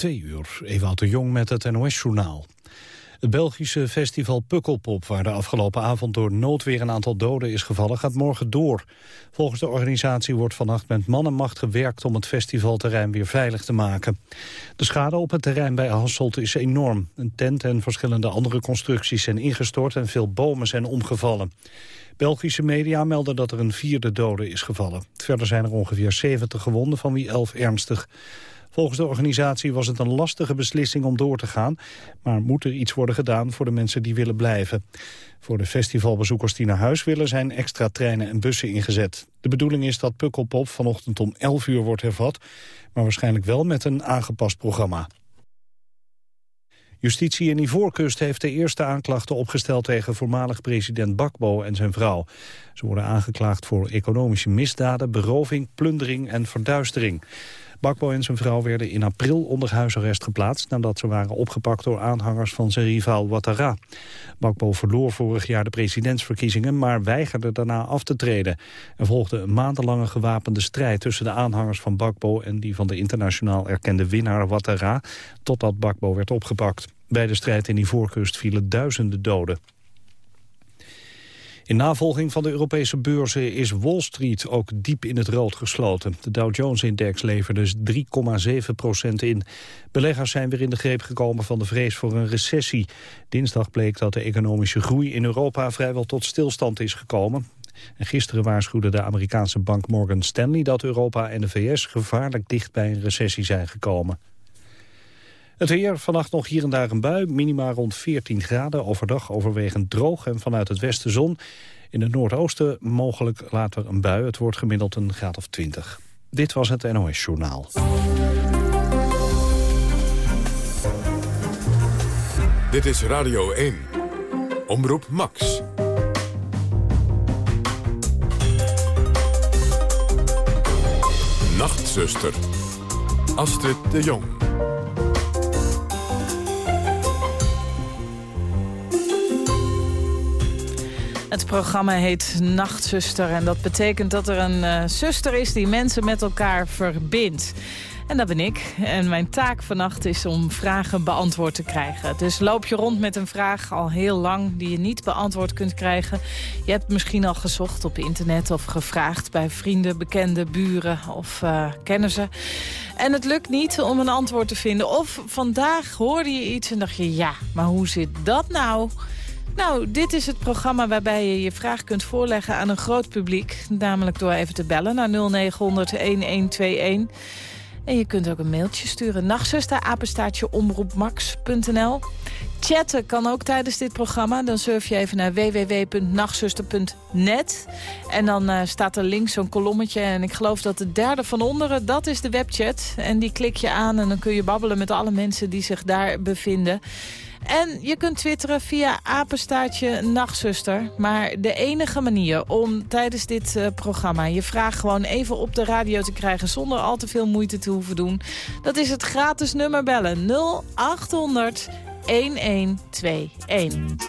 Twee uur, Ewout de Jong met het NOS-journaal. Het Belgische festival Pukkelpop, waar de afgelopen avond door noodweer een aantal doden is gevallen, gaat morgen door. Volgens de organisatie wordt vannacht met man en macht gewerkt om het festivalterrein weer veilig te maken. De schade op het terrein bij Hasselt is enorm. Een tent en verschillende andere constructies zijn ingestort en veel bomen zijn omgevallen. Belgische media melden dat er een vierde dode is gevallen. Verder zijn er ongeveer 70 gewonden, van wie 11 ernstig. Volgens de organisatie was het een lastige beslissing om door te gaan, maar moet er iets worden gedaan voor de mensen die willen blijven. Voor de festivalbezoekers die naar huis willen zijn extra treinen en bussen ingezet. De bedoeling is dat Pukkelpop vanochtend om 11 uur wordt hervat, maar waarschijnlijk wel met een aangepast programma. Justitie in Ivoorkust heeft de eerste aanklachten opgesteld tegen voormalig president Bakbo en zijn vrouw. Ze worden aangeklaagd voor economische misdaden, beroving, plundering en verduistering. Bakbo en zijn vrouw werden in april onder huisarrest geplaatst... nadat ze waren opgepakt door aanhangers van zijn rivaal Ouattara. Bakbo verloor vorig jaar de presidentsverkiezingen... maar weigerde daarna af te treden. Er volgde een maandenlange gewapende strijd... tussen de aanhangers van Bakbo en die van de internationaal erkende winnaar Ouattara... totdat Bakbo werd opgepakt. Bij de strijd in die voorkust vielen duizenden doden. In navolging van de Europese beurzen is Wall Street ook diep in het rood gesloten. De Dow Jones-index leverde 3,7 procent in. Beleggers zijn weer in de greep gekomen van de vrees voor een recessie. Dinsdag bleek dat de economische groei in Europa vrijwel tot stilstand is gekomen. En gisteren waarschuwde de Amerikaanse bank Morgan Stanley dat Europa en de VS gevaarlijk dicht bij een recessie zijn gekomen. Het weer, vannacht nog hier en daar een bui, minima rond 14 graden. Overdag overwegend droog en vanuit het westen zon. In het noordoosten mogelijk later een bui. Het wordt gemiddeld een graad of 20. Dit was het NOS Journaal. Dit is Radio 1. Omroep Max. Nachtzuster. Astrid de Jong. Het programma heet Nachtzuster en dat betekent dat er een uh, zuster is die mensen met elkaar verbindt. En dat ben ik. En mijn taak vannacht is om vragen beantwoord te krijgen. Dus loop je rond met een vraag al heel lang die je niet beantwoord kunt krijgen. Je hebt misschien al gezocht op internet of gevraagd bij vrienden, bekenden, buren of uh, kennissen. En het lukt niet om een antwoord te vinden. Of vandaag hoorde je iets en dacht je, ja, maar hoe zit dat nou? Nou, dit is het programma waarbij je je vraag kunt voorleggen aan een groot publiek. Namelijk door even te bellen naar 0900-1121. En je kunt ook een mailtje sturen. Nachtzuster, apenstaartje, omroepmax.nl. Chatten kan ook tijdens dit programma. Dan surf je even naar www.nachtzuster.net. En dan uh, staat er links zo'n kolommetje. En ik geloof dat de derde van onderen, dat is de webchat. En die klik je aan en dan kun je babbelen met alle mensen die zich daar bevinden. En je kunt twitteren via apenstaartje nachtzuster. Maar de enige manier om tijdens dit uh, programma je vraag gewoon even op de radio te krijgen... zonder al te veel moeite te hoeven doen... dat is het gratis nummer bellen 0800 1121.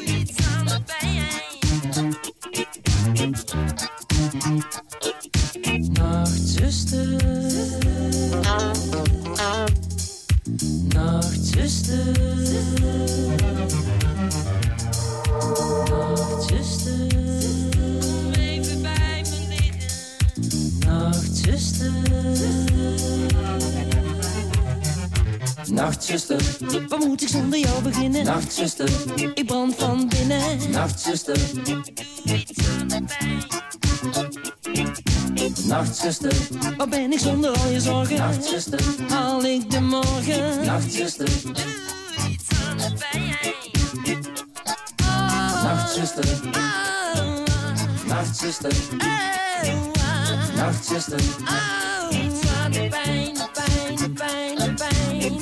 waar moet ik zonder jou beginnen? Nachtzuster, ik brand van binnen. Nachtzuster, doe iets aan de pijn. Nachtzuster, waar ben ik zonder al je zorgen? Nachtzuster, haal ik de morgen? Nachtzuster, doe iets aan de pijn. Nachtzuster, Nachtzuster, Nachtzuster, iets aan de pijn,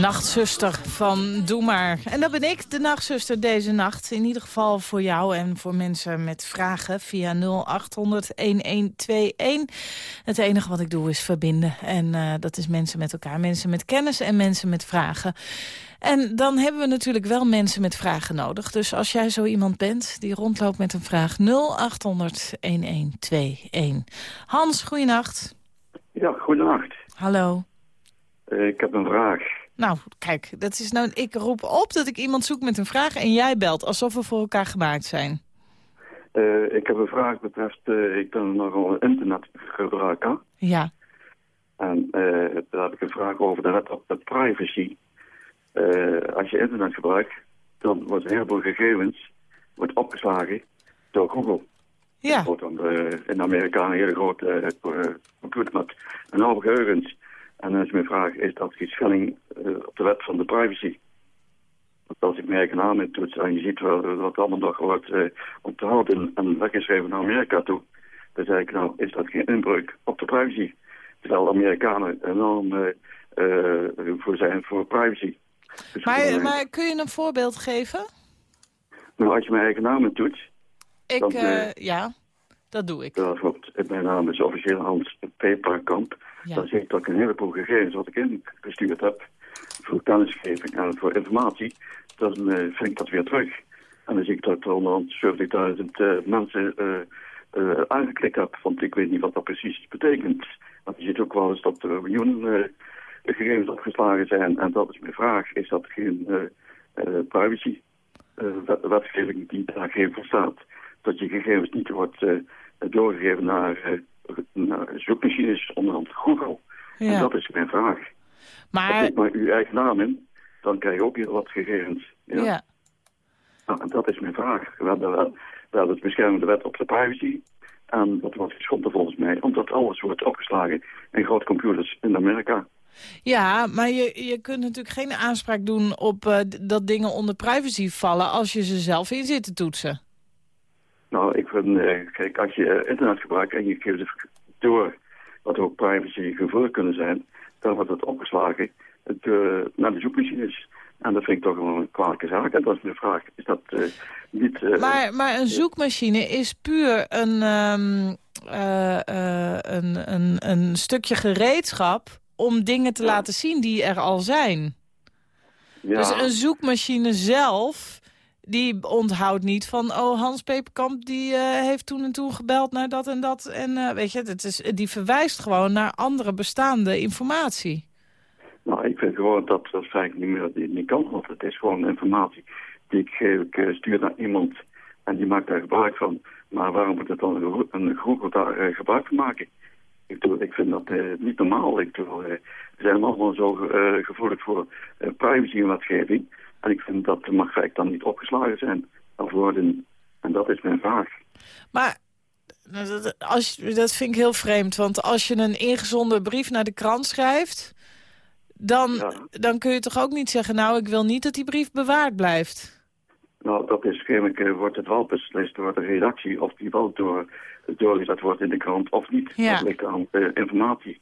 Nachtzuster van Doe Maar. En dat ben ik, de nachtzuster deze nacht. In ieder geval voor jou en voor mensen met vragen via 0800-1121. Het enige wat ik doe is verbinden. En uh, dat is mensen met elkaar. Mensen met kennis en mensen met vragen. En dan hebben we natuurlijk wel mensen met vragen nodig. Dus als jij zo iemand bent die rondloopt met een vraag... 0800-1121. Hans, goeienacht. Ja, goedenacht. Hallo. Uh, ik heb een vraag. Nou, kijk, dat is nou, ik roep op dat ik iemand zoek met een vraag en jij belt, alsof we voor elkaar gemaakt zijn. Uh, ik heb een vraag betreft, uh, ik ben nogal een internetgebruiker. Ja. En uh, daar heb ik een vraag over de wet op de privacy. als je internet gebruikt, dan wordt een heleboel gegevens wordt opgeslagen door Google. Ja. Dat wordt dan in Amerika een hele grote computer met een hoop geheugens. En dan is mijn vraag, is dat geen schelling uh, op de wet van de privacy? Want als ik mijn eigen naam in toets en je ziet wel wat allemaal nog wordt uh, onthouden en weggeschreven naar Amerika toe, dan zeg ik nou, is dat geen inbreuk op de privacy? Terwijl de Amerikanen enorm uh, voor zijn voor privacy. Dus maar, maar kun je een voorbeeld geven? Nou, als je mijn eigen naam in toets... Ik, dan, ja, dat doe ik. Mijn naam is officieel Hans Peperkamp. Dan zie ik dat ik een heleboel gegevens wat ik ingestuurd heb voor kennisgeving en voor informatie, dan uh, vind ik dat weer terug. En dan zie ik dat er onderhand 70.000 uh, mensen uh, aangeklikt heb, want ik weet niet wat dat precies betekent. Want je ziet ook wel eens dat er miljoenen gegevens opgeslagen zijn. En dat is mijn vraag, is dat geen privacy wetgeving die daar voor staat? Dat je gegevens niet wordt doorgegeven naar zoekmachines, onderhand Google. Ja. En dat is mijn vraag. Maar... Als maar uw eigen naam in, dan krijg je ook wat gegevens. Ja. ja. Nou, en dat is mijn vraag. We hebben, we hebben het beschermende wet op de privacy. En dat wordt geschonden volgens mij, omdat alles wordt opgeslagen in grote computers in Amerika. Ja, maar je, je kunt natuurlijk geen aanspraak doen op uh, dat dingen onder privacy vallen als je ze zelf in zit te toetsen. Uh, kijk, als je internet gebruikt en je geeft door wat ook privacy gevoelig kunnen zijn, dan wordt het opgeslagen het, uh, naar de zoekmachines. En dat vind ik toch wel een kwalijke zaak. En dat is mijn vraag. Is dat uh, niet... Uh, maar, maar een zoekmachine is puur een, um, een, een, een stukje gereedschap om dingen te ja. laten zien die er al zijn. Ja. Dus een zoekmachine zelf die onthoudt niet van... oh, Hans Peperkamp die uh, heeft toen en toen gebeld naar dat en dat. En uh, weet je, het is, die verwijst gewoon naar andere bestaande informatie. Nou, ik vind gewoon dat dat eigenlijk niet meer die, die kant op. Het is gewoon informatie die ik geef. Uh, stuur naar iemand en die maakt daar gebruik van. Maar waarom moet het dan een groep daar gebruik van maken? Ik, bedoel, ik vind dat niet normaal. Ik bedoel, we zijn allemaal zo gevoelig voor privacy en wetgeving. En ik vind dat mag eigenlijk dan niet opgeslagen zijn of worden. En dat is mijn vraag. Maar nou, als, dat vind ik heel vreemd. Want als je een ingezonden brief naar de krant schrijft... Dan, dan kun je toch ook niet zeggen... nou, ik wil niet dat die brief bewaard blijft. Nou, dat is kennelijk wordt het wel beslist door de redactie... of die wel door, doorgezet wordt in de krant of niet. Ja. Dat ligt aan de informatie.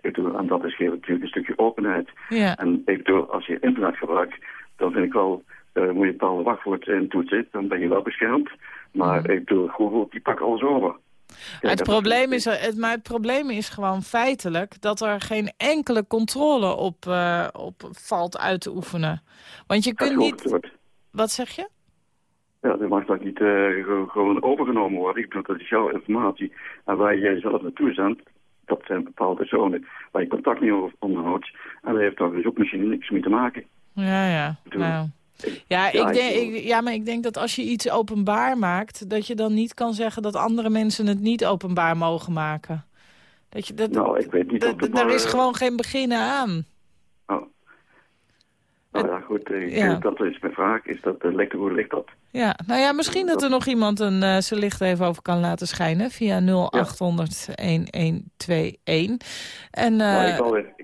Ik bedoel, en dat is natuurlijk een stukje openheid. Ja. En ik bedoel, als je internet gebruikt dan vind ik wel, uh, moet je bepaalde wachtwoord in toetsen, dan ben je wel beschermd. Maar mm. ik doe Google, die pak alles over. het, probleem is, het, maar het probleem is gewoon feitelijk dat er geen enkele controle op, uh, op valt uit te oefenen. Want je kunt niet... Wat zeg je? Ja, dat mag dat niet uh, gewoon overgenomen worden. Ik bedoel, dat is jouw informatie. En waar jij zelf naartoe zendt, dat zijn bepaalde zonen waar je contact mee onderhoudt. En daar heeft toch een zoekmachine niks mee te maken. Ja, ja. Nou. Ja, ik denk, ik, ja, maar ik denk dat als je iets openbaar maakt... dat je dan niet kan zeggen dat andere mensen het niet openbaar mogen maken. Dat je, dat, nou, ik weet niet dat, of Daar is gewoon geen beginnen aan. Oh. Nou ja, goed, ja. dat is mijn vraag. Is dat, uh, hoe ligt dat? Ja, nou ja, misschien dat er nog iemand een, uh, zijn licht even over kan laten schijnen... via 0800-1121. En, uh, nou, ik,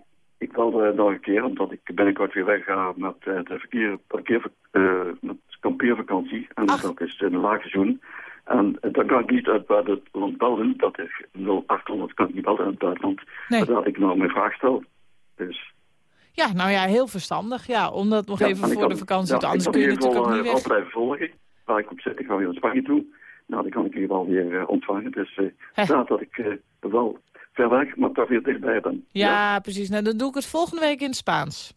ik wilde nog een keer, omdat ik binnenkort weer wegga met uh, de verkeer, parkeer, uh, met kampeervakantie. En Ach. dat is in een laagseizoen. En dan kan ik niet uit het buitenland bellen. Dat is 0800 kan ik niet bellen uit het buitenland. Nee. Dat ik nou mijn vraag stel. Dus... Ja, nou ja, heel verstandig. Ja, om dat nog even voor de vakantie te anders kun je natuurlijk ook niet weg. blijven volgen. Waar ik op zit, ik ga weer naar Spanje toe. Nou, dan kan ik hier wel weer ontvangen. Dus uh, dat ik wel ver weg, maar toch weer dichtbij dan. Ja, precies. Nou, dan doe ik het volgende week in het Spaans.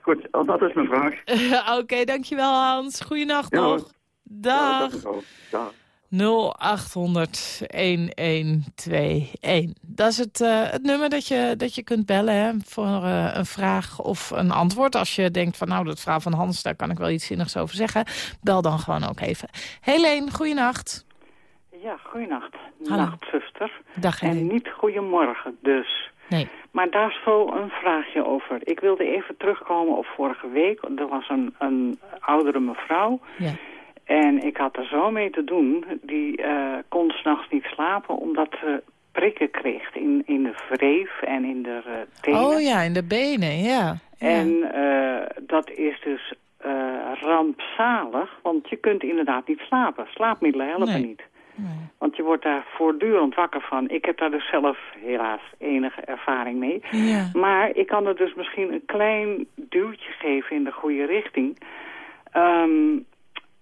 Goed, oh, dat is mijn vraag. Oké, dankjewel Hans. Goeienacht ja, nog. Dag. Ja, 0800 1121. Dat is het, uh, het nummer dat je, dat je kunt bellen hè, voor uh, een vraag of een antwoord. Als je denkt van nou, dat vraag van Hans, daar kan ik wel iets zinnigs over zeggen. Bel dan gewoon ook even. Helene, goeienacht. Ja, goeienacht. Nachtzuster. Dag, En niet goedemorgen dus. Nee. Maar daar is wel een vraagje over. Ik wilde even terugkomen op vorige week. Er was een, een oudere mevrouw. Ja. En ik had er zo mee te doen. Die uh, kon s'nachts niet slapen omdat ze prikken kreeg in, in de wreef en in de uh, tenen. Oh ja, in de benen, ja. En uh, dat is dus rampzalig, want je kunt inderdaad niet slapen. Slaapmiddelen helpen nee. niet. Want je wordt daar voortdurend wakker van. Ik heb daar dus zelf helaas enige ervaring mee. Ja. Maar ik kan er dus misschien een klein duwtje geven in de goede richting. Um,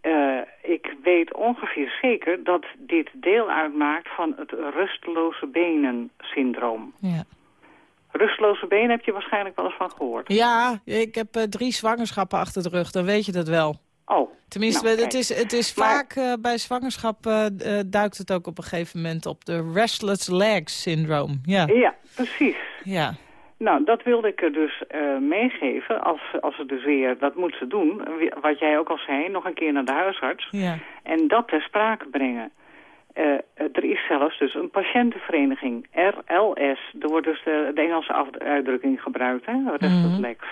uh, ik weet ongeveer zeker dat dit deel uitmaakt van het rusteloze benen syndroom. Ja. Rusteloze benen heb je waarschijnlijk wel eens van gehoord. Ja, ik heb uh, drie zwangerschappen achter de rug, dan weet je dat wel. Oh. Tenminste, nou, het, is, het is vaak uh, bij zwangerschap uh, duikt het ook op een gegeven moment op de restless legs syndroom. Ja, ja precies. Ja. Nou, dat wilde ik er dus meegeven. Als, als ze dus weer, dat moet ze doen. Wat jij ook al zei, nog een keer naar de huisarts. Ja. En dat ter sprake brengen. Uh, er is zelfs dus een patiëntenvereniging, RLS. Er wordt dus de, de Engelse uitdrukking gebruikt, hè? Restless mm -hmm. legs.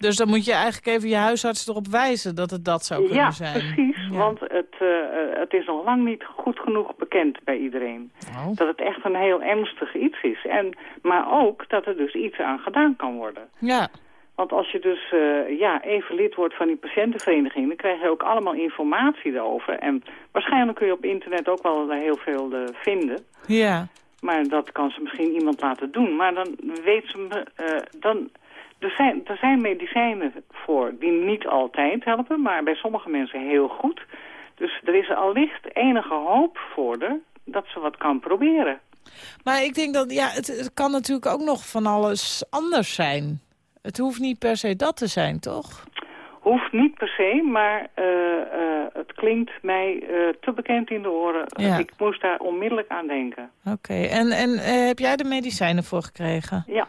Dus dan moet je eigenlijk even je huisarts erop wijzen dat het dat zou kunnen ja, zijn. Precies, ja, want het, uh, het is nog lang niet goed genoeg bekend bij iedereen. Oh. Dat het echt een heel ernstig iets is. En, maar ook dat er dus iets aan gedaan kan worden. Ja. Want als je dus uh, ja, even lid wordt van die patiëntenvereniging... dan krijg je ook allemaal informatie erover. En waarschijnlijk kun je op internet ook wel heel veel uh, vinden. Ja. Maar dat kan ze misschien iemand laten doen. Maar dan weet ze... dan er zijn, er zijn medicijnen voor die niet altijd helpen, maar bij sommige mensen heel goed. Dus er is allicht enige hoop voor haar dat ze wat kan proberen. Maar ik denk dat, ja, het, het, kan natuurlijk ook nog van alles anders zijn. Het hoeft niet per se dat te zijn, toch? Hoeft niet per se, maar uh, uh, het klinkt mij uh, te bekend in de oren. Ja. Ik moest daar onmiddellijk aan denken. Oké, en, en heb jij de medicijnen voor gekregen? Ja.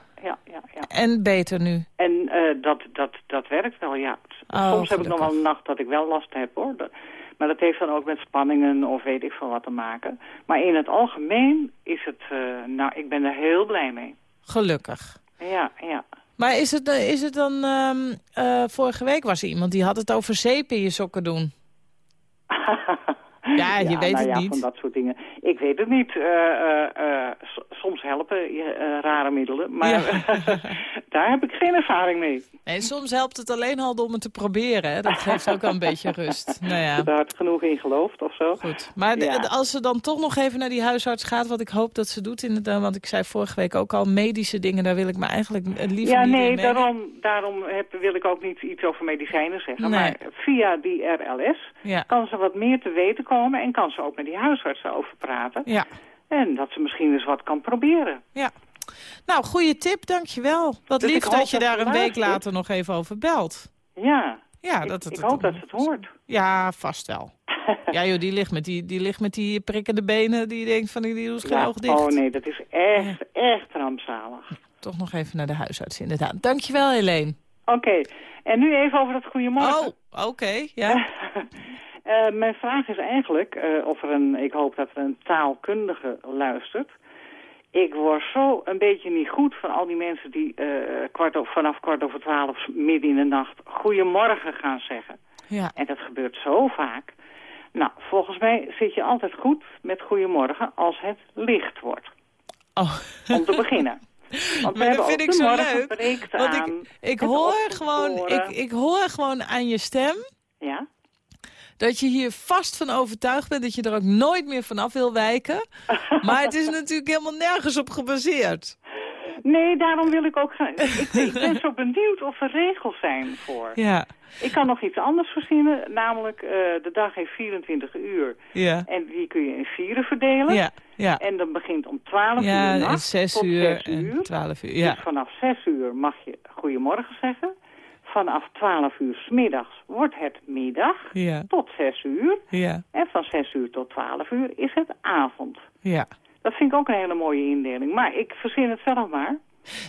En beter nu? En dat, dat, dat werkt wel, ja. Oh, Soms heb ik nog wel een nacht dat ik wel last heb, hoor. Maar dat heeft dan ook met spanningen of weet ik veel wat te maken. Maar in het algemeen is het... nou, ik ben er heel blij mee. Gelukkig. Ja, ja. Maar is het, is het dan... Um, uh, vorige week was er iemand die had het over zeep in je sokken doen. ja, je ja, weet nou het ja, niet. van dat soort dingen. Ik weet het niet. Uh, uh, soms helpen rare middelen, maar Ja. daar heb ik geen ervaring mee. En soms helpt het alleen al om het te proberen. Hè? Dat geeft ook wel een beetje rust. Nou ja. Daar had genoeg in geloofd of zo. Goed. Maar Ja. als ze dan toch nog even naar die huisarts gaat... wat ik hoop dat ze doet, inderdaad, want ik zei vorige week ook al... medische dingen, daar wil ik me eigenlijk liever Ja, niet nee, mee. daarom, daarom heb, wil ik ook niet iets over medicijnen zeggen. Nee. Maar via die RLS Ja. kan ze wat meer te weten komen... en kan ze ook met die huisarts over praten. Ja. En dat ze misschien eens wat kan proberen. ja. Nou, goede tip, dankjewel. Wat Dus lief dat je daar een week later nog even over belt. Ja, Ja, ik, dat het ik hoop dat ze het hoort. Ja, vast wel. Ja joh, die ligt met die, die, ligt met die prikkende benen. Die denkt van, die doet geen Ja, oog dicht. Oh nee, dat is echt, echt rampzalig. Toch nog even naar de huisarts, inderdaad. Dankjewel, Helene. Oké, en nu even over dat goedemorgen. Oh, oké, ja. Eh, mijn vraag is eigenlijk eh, of er een, ik hoop dat er een taalkundige luistert. Ik word zo een beetje niet goed van al die mensen die eh, kwart over, vanaf kwart over twaalf midden in de nacht goedemorgen gaan zeggen. ja. En dat gebeurt zo vaak. Nou, volgens mij zit je altijd goed met goedemorgen als het licht wordt. Oh. Om te beginnen. Want we Maar hebben dat vind ik zo leuk. Want ik, ik, hoor gewoon, ik, ik hoor gewoon aan je stem Ja? Dat je hier vast van overtuigd bent dat je er ook nooit meer vanaf wil wijken. Maar het is natuurlijk helemaal nergens op gebaseerd. Nee, daarom wil ik ook gaan. Ik, ik ben zo benieuwd of er regels zijn voor. Ja, Ik kan nog iets anders verzinnen, namelijk eh, de dag heeft 24 uur. ja, En die kun je in vieren verdelen. ja, ja. En dan begint om 12 Ja, uur en 6 tot uur 6 uur. en 12 uur. Ja, Dus vanaf 6 uur mag je goedemorgen zeggen. Vanaf 12 uur smiddags wordt het middag ja, tot 6 uur. ja, En van 6 uur tot 12 uur is het avond. ja. Dat vind ik ook een hele mooie indeling. Maar ik verzin het zelf maar.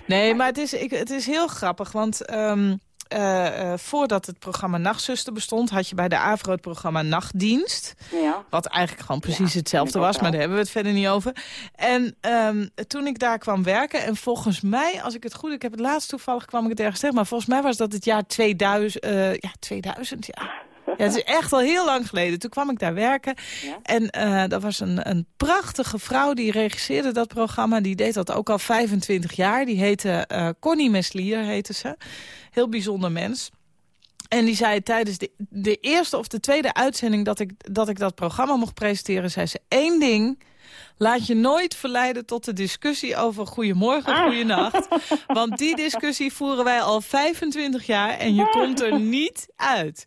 Nee, maar het is, ik, het is heel grappig, want ehm, eh, eh, voordat het programma Nachtzuster bestond... had je bij de AVRO het programma Nachtdienst. Ja. Wat eigenlijk gewoon precies Ja, hetzelfde was, maar daar hebben we het verder niet over. En ehm, toen ik daar kwam werken, en volgens mij, als ik het goed... ik heb het laatst toevallig, kwam ik het ergens tegen... maar volgens mij was dat het jaar 2000, eh, ja, 2000, ja. Ja, het is echt al heel lang geleden. Toen kwam ik daar werken. Ja. En dat was een, een prachtige vrouw die regisseerde dat programma. Die deed dat ook al 25 jaar. Die heette Connie Meslier, heette ze. Heel bijzonder mens. En die zei tijdens de, de eerste of de tweede uitzending... Dat ik, dat ik dat programma mocht presenteren, zei ze één ding... Laat je nooit verleiden tot de discussie over goedemorgen, Ah. goeienacht. Want die discussie voeren wij al 25 jaar en je komt er niet uit.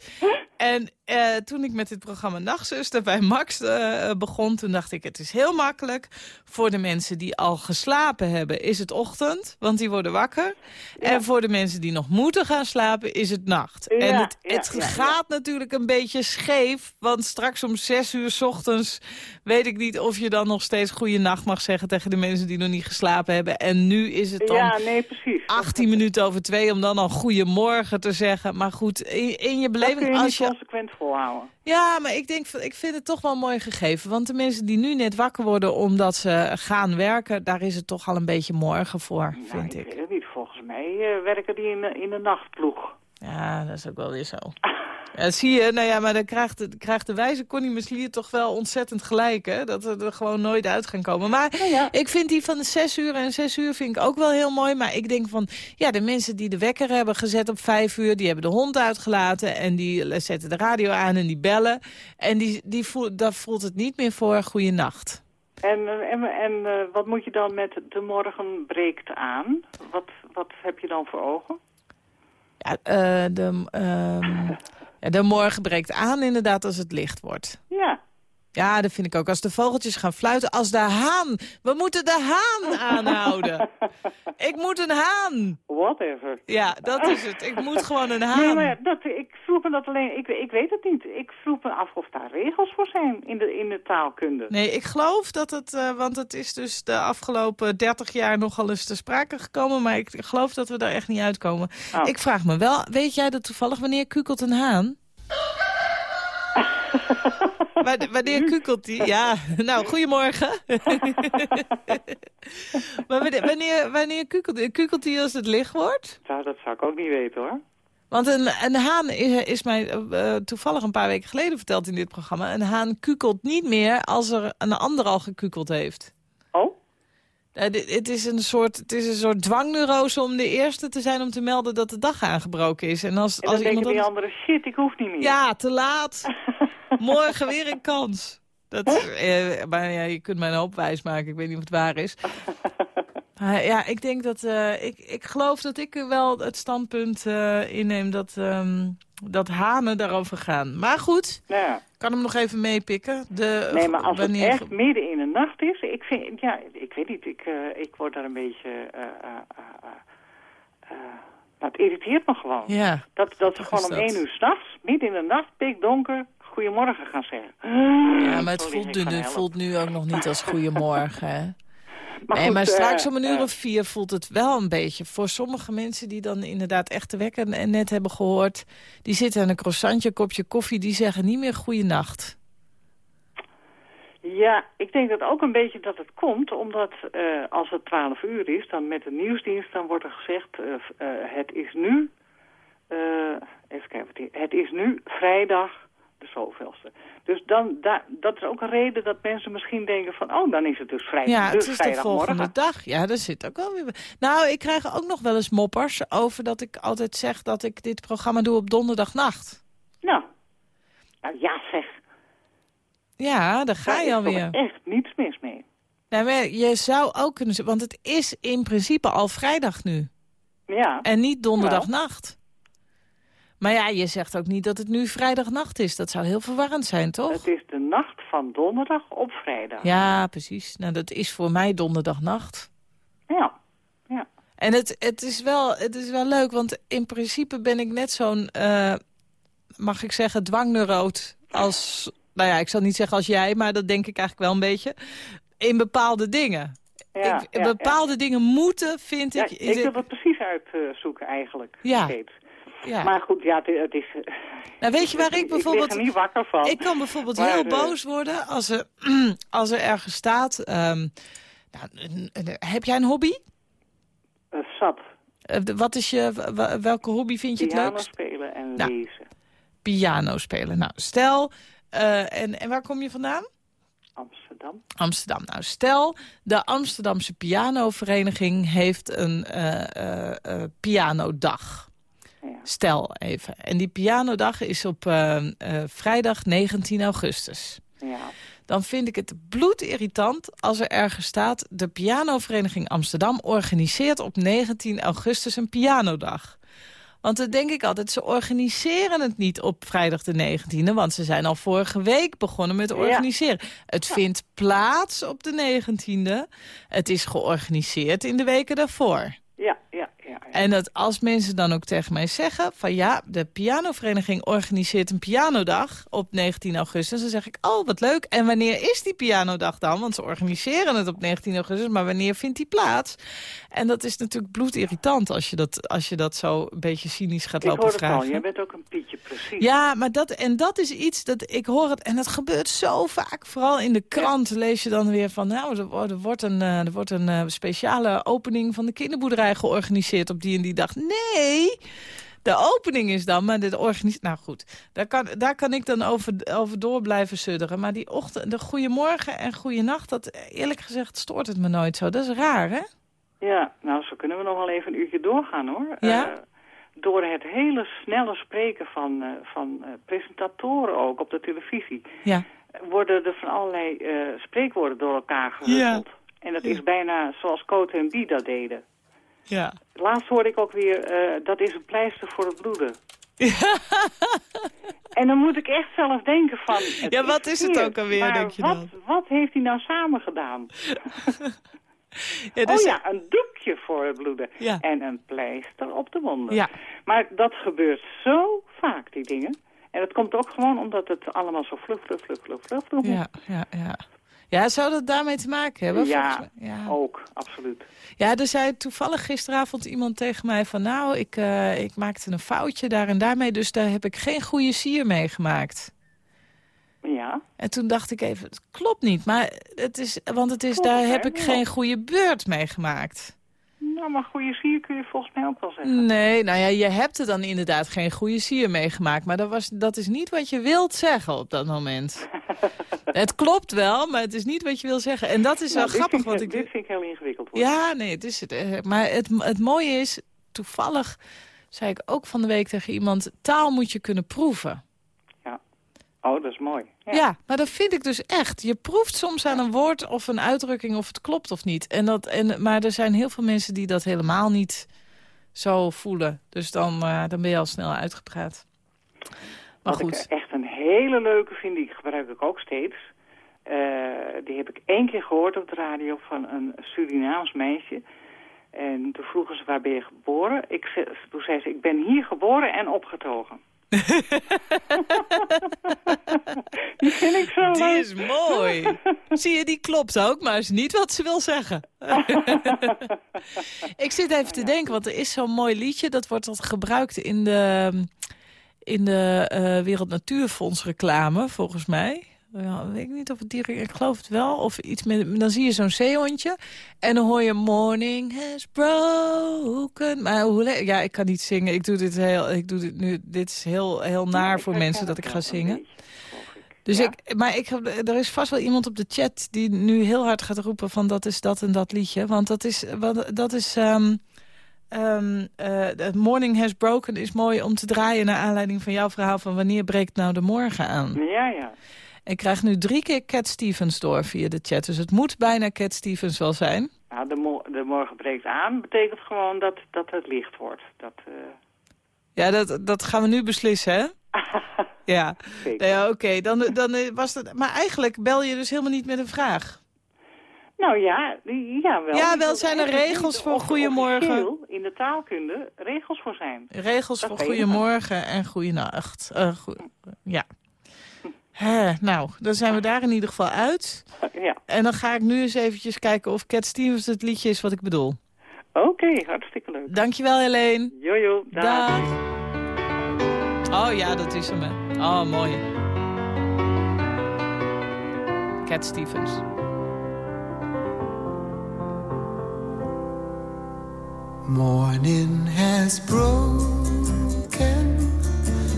En eh, toen ik met dit programma Nachtzuster bij Max eh, begon... toen dacht ik, het is heel makkelijk. Voor de mensen die al geslapen hebben, is het ochtend. Want die worden wakker. En voor de mensen die nog moeten gaan slapen, is het nacht. Ja, en het, ja, gaat natuurlijk een beetje scheef. Want straks om zes uur 's ochtends... weet ik niet of je dan nog steeds goede nacht mag zeggen... tegen de mensen die nog niet geslapen hebben. En nu is het dan... Ja, nee, precies. 18 minuten over twee om dan al goedemorgen te zeggen. Maar goed, in, in je beleving, als je... consequent volhouden. Ja, maar ik, denk, ik vind het toch wel mooi gegeven. Want de mensen die nu net wakker worden omdat ze gaan werken... daar is het toch al een beetje morgen voor, Nou, vind ik ik. weet het niet. Volgens mij eh, werken die in, in de nachtploeg. Ja, dat is ook wel weer zo. Ja, zie je, nou ja, maar dan krijgt de, krijgt de wijze Connie Meslier toch wel ontzettend gelijk, hè? Dat we er gewoon nooit uit gaan komen. Maar ja. ik vind die van de zes uur en zes uur vind ik ook wel heel mooi. Maar ik denk van, ja, de mensen die de wekker hebben gezet op vijf uur... die hebben de hond uitgelaten en die zetten de radio aan en die bellen. En die, die voel, daar voelt het niet meer voor goeienacht. En, en, en eh, wat moet je dan met de morgen breekt aan? Wat, wat heb je dan voor ogen? Ja, eh, de, ehm, de morgen breekt aan inderdaad als het licht wordt. Ja. Ja, dat vind ik ook. Als de vogeltjes gaan fluiten, als de haan... We moeten de haan aanhouden. Ik moet een haan. Whatever. Ja, dat is het. Ik moet gewoon een haan. Nee, maar dat, ik vroeg me dat alleen... Ik, ik weet het niet. Ik vroeg me af of daar regels voor zijn in de, in de taalkunde. Nee, ik geloof dat het... Uh, want het is dus de afgelopen 30 jaar nogal eens te sprake gekomen. Maar ik geloof dat we daar echt niet uitkomen. Oh. Ik vraag me wel, weet jij dat toevallig wanneer kukelt een haan? wanneer kukelt hij? Ja, nou, goedemorgen. maar wanneer, wanneer kukelt, kukelt hij als het licht wordt? Nou, dat zou ik ook niet weten, hoor. Want een, een haan is, is mij uh, toevallig een paar weken geleden verteld in dit programma. Een haan kukelt niet meer als er een ander al gekukeld heeft. Oh? Uh, het, is een soort, het is een soort dwangneurose om de eerste te zijn om te melden dat de dag aangebroken is. En, als, en dan als denken die andere, shit, ik hoef niet meer. Ja, te laat. Morgen weer een kans. Dat, eh, maar ja, je kunt mij een hoop wijs maken. Ik weet niet of het waar is. ja, ik denk dat... Uh, ik, ik geloof dat ik wel het standpunt uh, inneem dat, um, dat hanen daarover gaan. Maar goed, ja. kan hem nog even meepikken. De, nee, maar als wanneer... het echt midden in de nacht is... Ik, vind, ja, ik weet niet, ik, uh, ik word daar een beetje... Het irriteert me gewoon. Ja, dat, dat ze gewoon om één uur s'nachts, midden in de nacht, pikdonker, goedemorgen gaan zeggen. Ja, maar het voelt nu, voelt nu ook nog niet als goedemorgen, hè? Maar, nee, maar straks om een uur of vier voelt het wel een beetje. Voor sommige mensen die dan inderdaad echt de wekker net hebben gehoord... die zitten aan een croissantje, kopje koffie, die zeggen niet meer goeienacht. Ja, ik denk dat ook een beetje dat het komt, omdat uh, als het 12 uur is, dan met de nieuwsdienst, dan wordt er gezegd, uh, uh, het is nu, even kijken, het is nu vrijdag de zoveelste. Dus dan, da, dat is ook een reden dat mensen misschien denken van... oh, dan is het dus vrijdag. Ja, het is de volgende dag. Ja, dat zit ook wel weer... Nou, ik krijg ook nog wel eens moppers over dat ik altijd zeg... dat ik dit programma doe op donderdagnacht. Nou, nou ja zeg. Ja, daar ga je alweer. Er echt niets mis mee. Nou, je zou ook kunnen... Want het is in principe al vrijdag nu. Ja. En niet donderdagnacht. Maar ja, je zegt ook niet dat het nu vrijdagnacht is. Dat zou heel verwarrend zijn, toch? Het is de nacht van donderdag op vrijdag. Ja, precies. Nou, dat is voor mij donderdagnacht. Ja, ja. En het, het, is wel, het is wel leuk, want in principe ben ik net zo'n, uh, mag ik zeggen, dwangneuroot als... Nou ja, ik zal niet zeggen als jij, maar dat denk ik eigenlijk wel een beetje. In bepaalde dingen. Ja, ik, bepaalde dingen moeten, vind ik... ik wil het precies uitzoeken eigenlijk. Ja. Ja. Maar goed, ja, het, is... Nou, weet je waar ik bijvoorbeeld... Ik niet wakker van. Ik kan bijvoorbeeld heel eh, boos worden als er, als er ergens staat... Um, nou, heb jij een hobby? Uh, zat. Uh, wat is je, welke hobby vind je Piano het leukst? Piano spelen en nou, lezen. Piano spelen. Nou, stel... en, en waar kom je vandaan? Amsterdam. Amsterdam. Nou, stel, de Amsterdamse pianovereniging heeft een pianodag. Stel even. En die pianodag is op uh, uh, vrijdag 19 augustus. Ja. Dan vind ik het bloedirritant als er ergens staat... de pianovereniging Amsterdam organiseert op 19 augustus een pianodag. Want dan denk ik altijd, ze organiseren het niet op vrijdag de 19e... want ze zijn al vorige week begonnen met organiseren. Het vindt plaats op de 19e. Het is georganiseerd in de weken daarvoor. En dat als mensen dan ook tegen mij zeggen... van ja, de pianovereniging organiseert een pianodag op 19 augustus... dan zeg ik, oh, wat leuk. En wanneer is die pianodag dan? Want ze organiseren het op 19 augustus, maar wanneer vindt die plaats? En dat is natuurlijk bloedirritant als je dat, als je dat zo een beetje cynisch gaat lopen vragen. Ik hoor het al, jij bent ook een pietje, precies. Ja, maar dat, en dat is iets dat ik hoor het... en dat gebeurt zo vaak, vooral in de krant lees je dan weer van... nou, er, wordt een, eh, er wordt een eh, speciale opening van de kinderboerderij georganiseerd op die en die dag. Nee, de opening is dan, maar de organisatie... Nou goed, daar kan, daar kan ik dan over, over door blijven sudderen. Maar die ochtend, de goeiemorgen en goeienacht, dat eerlijk gezegd stoort het me nooit zo. Dat is raar, hè? Ja, nou, zo kunnen we nog wel even een uurtje doorgaan, hoor. Ja? Uh, door het hele snelle spreken van, uh, van uh, presentatoren ook op de televisie... Ja. worden er van allerlei spreekwoorden door elkaar gehusseld. Ja. En dat is bijna zoals Cote en Bie dat deden. Ja. Laatst hoorde ik ook weer, uh, dat is een pleister voor het bloeden. Ja. En dan moet ik echt zelf denken van... Ja, wat is, het ook alweer, denk je wat, Wat heeft hij nou samen gedaan? ja, dus oh ja, een doekje voor het bloeden. Ja. En een pleister op de wonden. Ja. Maar dat gebeurt zo vaak, die dingen. En dat komt ook gewoon omdat het allemaal zo vlug, vlug, vlug, vlug, vlug Ja, ja, ja. Ja, zou dat daarmee te maken hebben? Ja, ja. ook, absoluut. Ja, er zei toevallig gisteravond iemand tegen mij van... nou, ik, eh, ik maakte een foutje daar en daarmee... dus daar heb ik geen goede sier mee gemaakt. Ja, En toen dacht ik even, het klopt niet. Maar het is, want het is, Klopt, daar heb ik Ja. geen goede beurt mee gemaakt. Nou, maar goede sier kun je volgens mij ook wel zeggen. Nee, nou ja, je hebt er dan inderdaad geen goede sier meegemaakt. Maar dat, was, dat is niet wat je wilt zeggen op dat moment. het klopt wel, maar het is niet wat je wil zeggen. En dat is Nou, wel dit grappig. Wat ik, Dit vind ik heel ingewikkeld. worden. ja, nee, het is het. eh, Maar het, het mooie is, toevallig zei ik ook van de week tegen iemand... taal moet je kunnen proeven. Oh, dat is mooi. Ja. Ja. maar dat vind ik dus echt. Je proeft soms aan een woord of een uitdrukking of het klopt of niet. En dat, en, maar er zijn heel veel mensen die dat helemaal niet zo voelen. Dus dan, eh, dan ben je al snel uitgepraat. Maar Wat ik goed. echt een hele leuke vind, die gebruik ik ook steeds. Eh, die heb ik één keer gehoord op de radio van een Surinaams meisje. En toen vroegen ze, waar ben je geboren? Ik, toen zei ze, ik ben hier geboren en opgetogen. die vind ik zo Die leuk. is mooi. Zie je, die klopt ook, maar is niet wat ze wil zeggen. ik zit even te denken, want er is zo'n mooi liedje... dat wordt dat gebruikt in de, in de Wereld Natuurfonds reclame, volgens mij. Ja, weet ik niet of het die... Ik geloof het wel. Of iets met, dan zie je zo'n zeehondje. En dan hoor je Morning has broken. Maar hoe... Ja, ik kan niet zingen. Ik doe dit heel... Ik doe dit nu... Dit is heel, heel naar voor mensen dat ik ga zingen. Dus Ja? ik, maar ik heb, er is vast wel iemand op de chat die nu heel hard gaat roepen van dat is dat en dat liedje. Want dat is, wat, dat is het Morning Has Broken is mooi om te draaien naar aanleiding van jouw verhaal van wanneer breekt nou de morgen aan. Ja, ja. Ik krijg nu drie keer Cat Stevens door via de chat, dus het moet bijna Cat Stevens wel zijn. Nou, de, mo- de morgen breekt aan betekent gewoon dat, dat het licht wordt. Dat, eh, Ja, dat, dat gaan we nu beslissen, hè? Ja, ja oké. Dan, dan eh, was het. Maar eigenlijk bel je dus helemaal niet met een vraag. Nou ja, ja wel. Ja, wel zijn er regels voor goedemorgen. in de taalkunde regels voor zijn. Regels Dat voor goedemorgen en goeienacht. Uh, goe- ja. Hè, nou, dan zijn we daar in ieder geval uit. ja, En dan ga ik nu eens eventjes kijken of Cat Stevens het liedje is wat ik bedoel. oké, hartstikke leuk. Dankjewel, Helene. Jojo, dag. Dag. Oh ja, dat is hem. hè. Oh, mooi. Cat Stevens. Morning has broken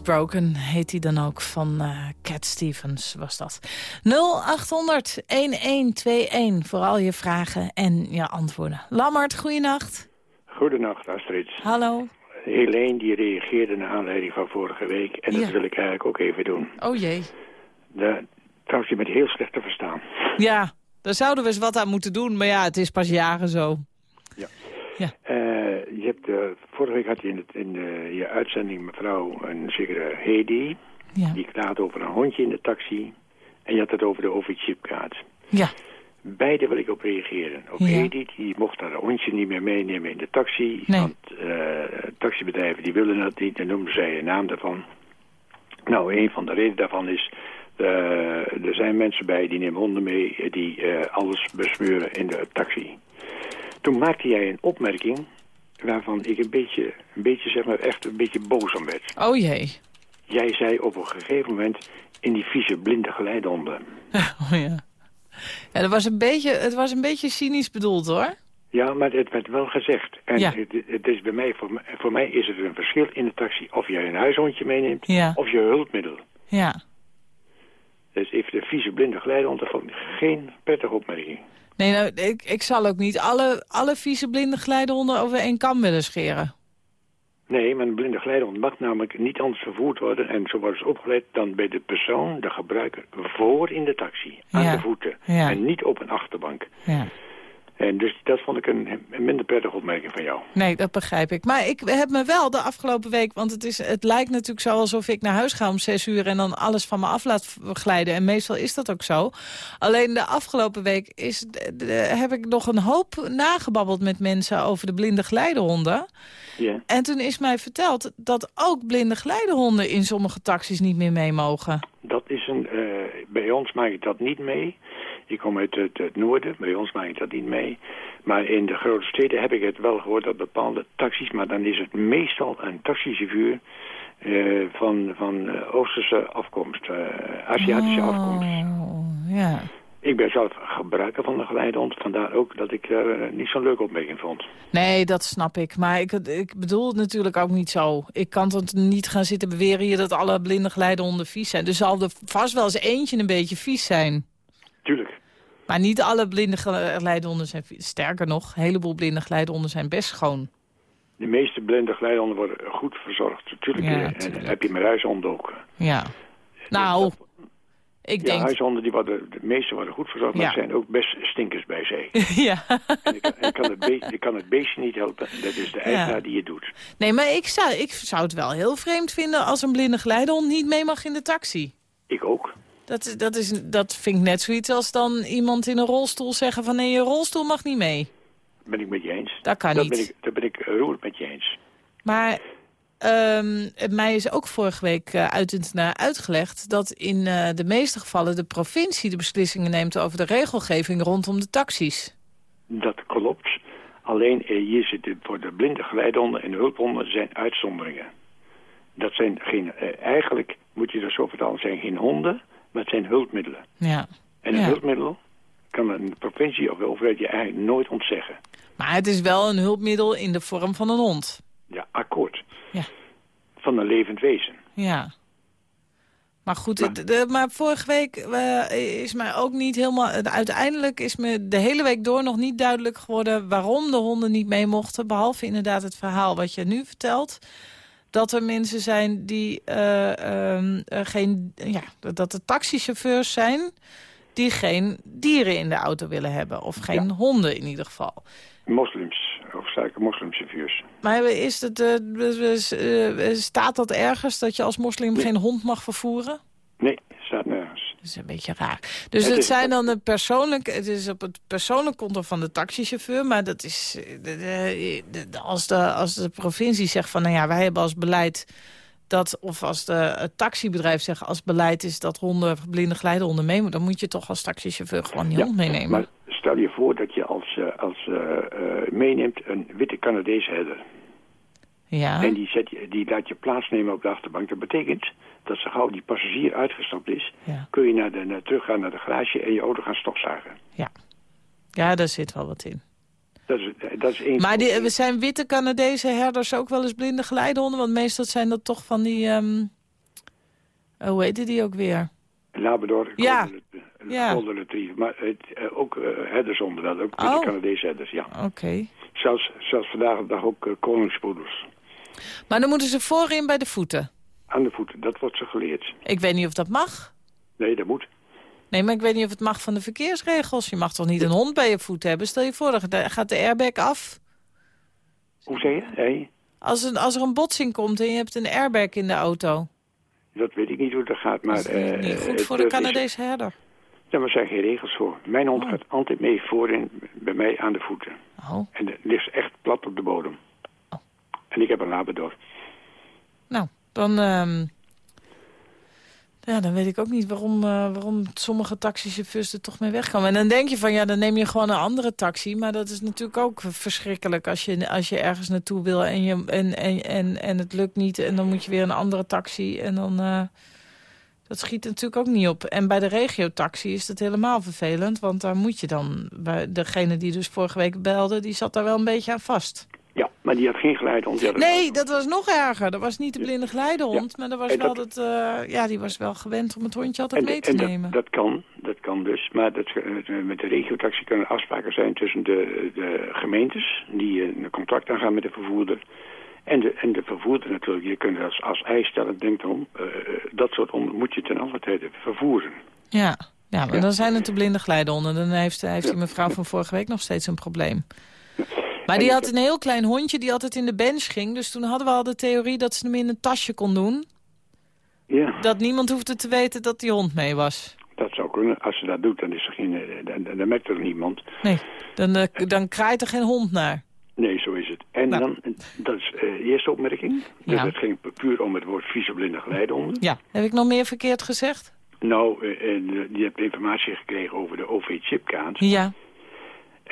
Broken heet hij dan ook van eh, Cat Stevens was dat. 0800-1121 voor al je vragen en je antwoorden. Lammert, goeienacht. Goedenacht, Astrid. Hallo. Helene die reageerde naar aanleiding van vorige week. En dat Ja. wil ik eigenlijk ook even doen. Oh jee. De, trouwens, je bent heel slecht te verstaan. Ja, daar zouden we eens wat aan moeten doen. Maar ja, het is pas jaren zo. Eh, je hebt, eh, vorige week had je in, het, in eh, je uitzending mevrouw een zekere Hedy. Ja. Die klaagt over een hondje in de taxi. En je had het over de OV-chipkaart. Ja. Beide wil ik op reageren. Op Ja. Hedy, die mocht haar hondje niet meer meenemen in de taxi. Nee. Want eh, taxibedrijven die willen dat niet. En noemden zij een naam daarvan. Nou, een van de redenen daarvan is... eh, er zijn mensen bij die nemen honden mee... eh, die eh, alles besmeuren in de taxi. Toen maakte jij een opmerking... waarvan ik een beetje, een beetje zeg maar, echt een beetje boos om werd. Oh jee. Jij zei op een gegeven moment... in die vieze blinde geleidhonden... Oh ja. Ja, dat was een beetje, het was een beetje cynisch bedoeld hoor. Ja, maar het werd wel gezegd. En Ja. het, het is bij mij, voor, mij- voor mij is het een verschil in de taxi of je een huishondje meeneemt Ja. of je hulpmiddel. Ja. Dus even de vieze blinde geleidehond, dat vond ik geen prettige opmerking. Nee, nou, ik, ik zal ook niet alle, alle vieze blinde glijdenhonden over één kam willen scheren. Nee, maar een blinde geleidehond mag namelijk niet anders vervoerd worden en zo worden ze opgeleid dan bij de persoon, de gebruiker, voor in de taxi, aan Ja. de voeten Ja. en niet op een achterbank. Ja. En dus dat vond ik een, een minder prettige opmerking van jou. Nee, dat begrijp ik. Maar ik heb me wel de afgelopen week... want het, is, het lijkt natuurlijk zo alsof ik naar huis ga om zes uur... en dan alles van me af laat glijden. En meestal is dat ook zo. Alleen de afgelopen week is, de- de- heb ik nog een hoop nagebabbeld met mensen... over de blinde glijdenhonden. Ja. En toen is mij verteld dat ook blinde glijdenhonden... in sommige taxis niet meer mee mogen. Dat is een, eh, bij ons maak ik dat niet mee. Ik kom uit het, het noorden, bij ons maak ik dat niet mee. Maar in de grote steden heb ik het wel gehoord dat bepaalde taxis, maar dan is het meestal een taxichauffeur eh, van, van eh, Oosterse afkomst, eh, Aziatische afkomst. Oh, ja. Ik ben zelf gebruiker van de geleidehond, vandaar ook dat ik er niet zo'n leuke opmerking vond. Nee, dat snap ik. Maar ik, ik bedoel het natuurlijk ook niet zo. Ik kan het niet gaan zitten beweren hier dat alle blinde geleidehonden vies zijn. Er zal er vast wel eens eentje een beetje vies zijn. Tuurlijk. Maar niet alle blinde geleidehonden zijn. Sterker nog, een heleboel blinde geleidehonden zijn best schoon. De meeste blinde geleidehonden worden goed verzorgd. Tuurlijk, Ja, heb je met huishonden ook. Ja. Nou, ik Ja, denk... huishonden, die worden, de meeste worden goed verzorgd, maar Ja. er zijn ook best stinkers bij zee. ja. En ik, kan- ik kan het beestje, ik kan het beestje niet helpen. Dat is de eigenaar die het doet. Nee, maar ik zou, ik zou het wel heel vreemd vinden als een blinde geleidehond niet mee mag in de taxi. Ik ook. Dat, dat, is, dat vind ik net zoiets als dan iemand in een rolstoel zeggen van nee, je rolstoel mag niet mee. Ben ik met je eens. Dat kan dat niet. Ben ik, dat ben ik roerend met je eens. Maar ehm, mij is ook vorige week uh, uit naar uitgelegd... dat in uh, de meeste gevallen de provincie de beslissingen neemt... over de regelgeving rondom de taxis. Dat klopt. Alleen eh, hier zitten voor de blinde geleidhonden en de hulphonden zijn uitzonderingen. Dat zijn geen, eh, eigenlijk moet je dat zo vertalen, zijn geen honden, maar het zijn hulpmiddelen. Ja. En een ja. hulpmiddel kan een provincie of de overheid je eigenlijk nooit ontzeggen. Maar het is wel een hulpmiddel in de vorm van een hond. Ja, akkoord. Ja. Van een levend wezen. Ja. Maar goed, maar, het, de, maar vorige week uh, is mij ook niet helemaal... Uiteindelijk is me de hele week door nog niet duidelijk geworden... waarom de honden niet mee mochten. Behalve inderdaad het verhaal wat je nu vertelt. Dat er mensen zijn die uh, uh, geen... Ja, dat er taxichauffeurs zijn... die geen dieren in de auto willen hebben. Of geen honden in ieder geval. Moslims, hoofdzakelijk moslimchauffeurs. Maar is het, eh, eh, staat dat ergens dat je als moslim geen hond mag vervoeren? Nee, staat nergens. Dat is een beetje raar. Dus Het zijn dan de persoonlijk, het is op het persoonlijk konto van de taxichauffeur, maar dat is eh, de, de- de- als, de, als de provincie zegt van nou ja, wij hebben als beleid dat, of als de, het taxibedrijf zegt als beleid is dat honden, blinde geleidehonden mee moeten, dan moet je toch als taxichauffeur gewoon die hond meenemen. Maar stel je voor dat je als, eh, als eh, meeneemt een witte Canadese herder. Ja. En die, zet die laat je plaatsnemen op de achterbank. Dat betekent dat zo gauw die passagier uitgestapt is... Ja. kun je naar de, naar, teruggaan naar de garage en je auto gaan stofzuigen. ja. ja, daar zit wel wat in. Dat is, dat is één... Maar die, we zijn witte Canadese herders ook wel eens blinde geleidehonden? Want meestal zijn dat toch van die... oh, hoe heette die ook weer? Labrador, Ja. Golden, Ret- Ja. Golden Retriever. Maar het, eh, ook eh, herders onder dat. Ook witte Oh. Canadese herders, ja. Oké. Zelfs, zelfs vandaag de dag ook uh, koningspoedels. Maar dan moeten ze voorin bij de voeten. Aan de voeten, dat wordt ze geleerd. Ik weet niet of dat mag. Nee, dat moet. Nee, maar ik weet niet of het mag van de verkeersregels. Je mag toch niet een hond bij je voet hebben? Stel je voor, dan gaat de airbag af. Hoe zeg je? Nee, Als, een, als er een botsing komt en je hebt een airbag in de auto. dat weet ik niet hoe dat gaat. Maar, Dat is niet, eh, niet goed voor de is- Canadese herder. Ja, maar er zijn geen regels voor. Mijn hond Oh. gaat altijd mee voorin bij mij aan de voeten. Oh, En het ligt echt plat op de bodem. En ik heb een labrador. nou, dan... ehm, ja, dan weet ik ook niet waarom, eh, waarom sommige taxichauffeurs er toch mee wegkomen. En dan denk je van, ja, dan neem je gewoon een andere taxi. Maar dat is natuurlijk ook verschrikkelijk als je, als je ergens naartoe wil en, je, en, en, en, en het lukt niet. En dan moet je weer een andere taxi en dan... eh, dat schiet natuurlijk ook niet op. En bij de regiotaxi is dat helemaal vervelend. Want daar moet je dan... Bij degene die dus vorige week belde, die zat daar wel een beetje aan vast. Ja, maar die had geen geleidehond. Nee, dat was nog erger. Dat was niet de blinde geleidehond. Ja. Maar dat was En wel dat- eh, ja, die was wel gewend om het hondje altijd En, mee te en nemen. Dat, dat kan, dat kan dus. Maar dat, eh, met de regiotaxi kunnen er afspraken zijn tussen de, de gemeentes... die een contract aangaan met de vervoerder... En de, en de vervoerder natuurlijk. Je kunt als, als eis stellen, denk erom... eh, dat soort honden moet je ten alle tijde vervoeren. Ja. ja, maar Ja. dan zijn het de blinde geleidehonden. Dan heeft, heeft die mevrouw van vorige week nog steeds een probleem. Maar die had een heel klein hondje die altijd in de bench ging. Dus toen hadden we al de theorie dat ze hem in een tasje kon doen. Ja, Dat niemand hoefde te weten dat die hond mee was. dat zou kunnen. Als ze dat doet, dan, is er geen, eh, dan, dan, dan merkt er niemand. Nee, dan, eh, dan kraait er geen hond naar. Nee, zo is het. En Nou. dan, dat is eh, de eerste opmerking. Dus Ja. het ging puur om het woord vieze blinde geleidehonden. Ja. Heb ik nog meer verkeerd gezegd? Nou, eh, die hebt informatie gekregen over de OV-chipkaart. Ja.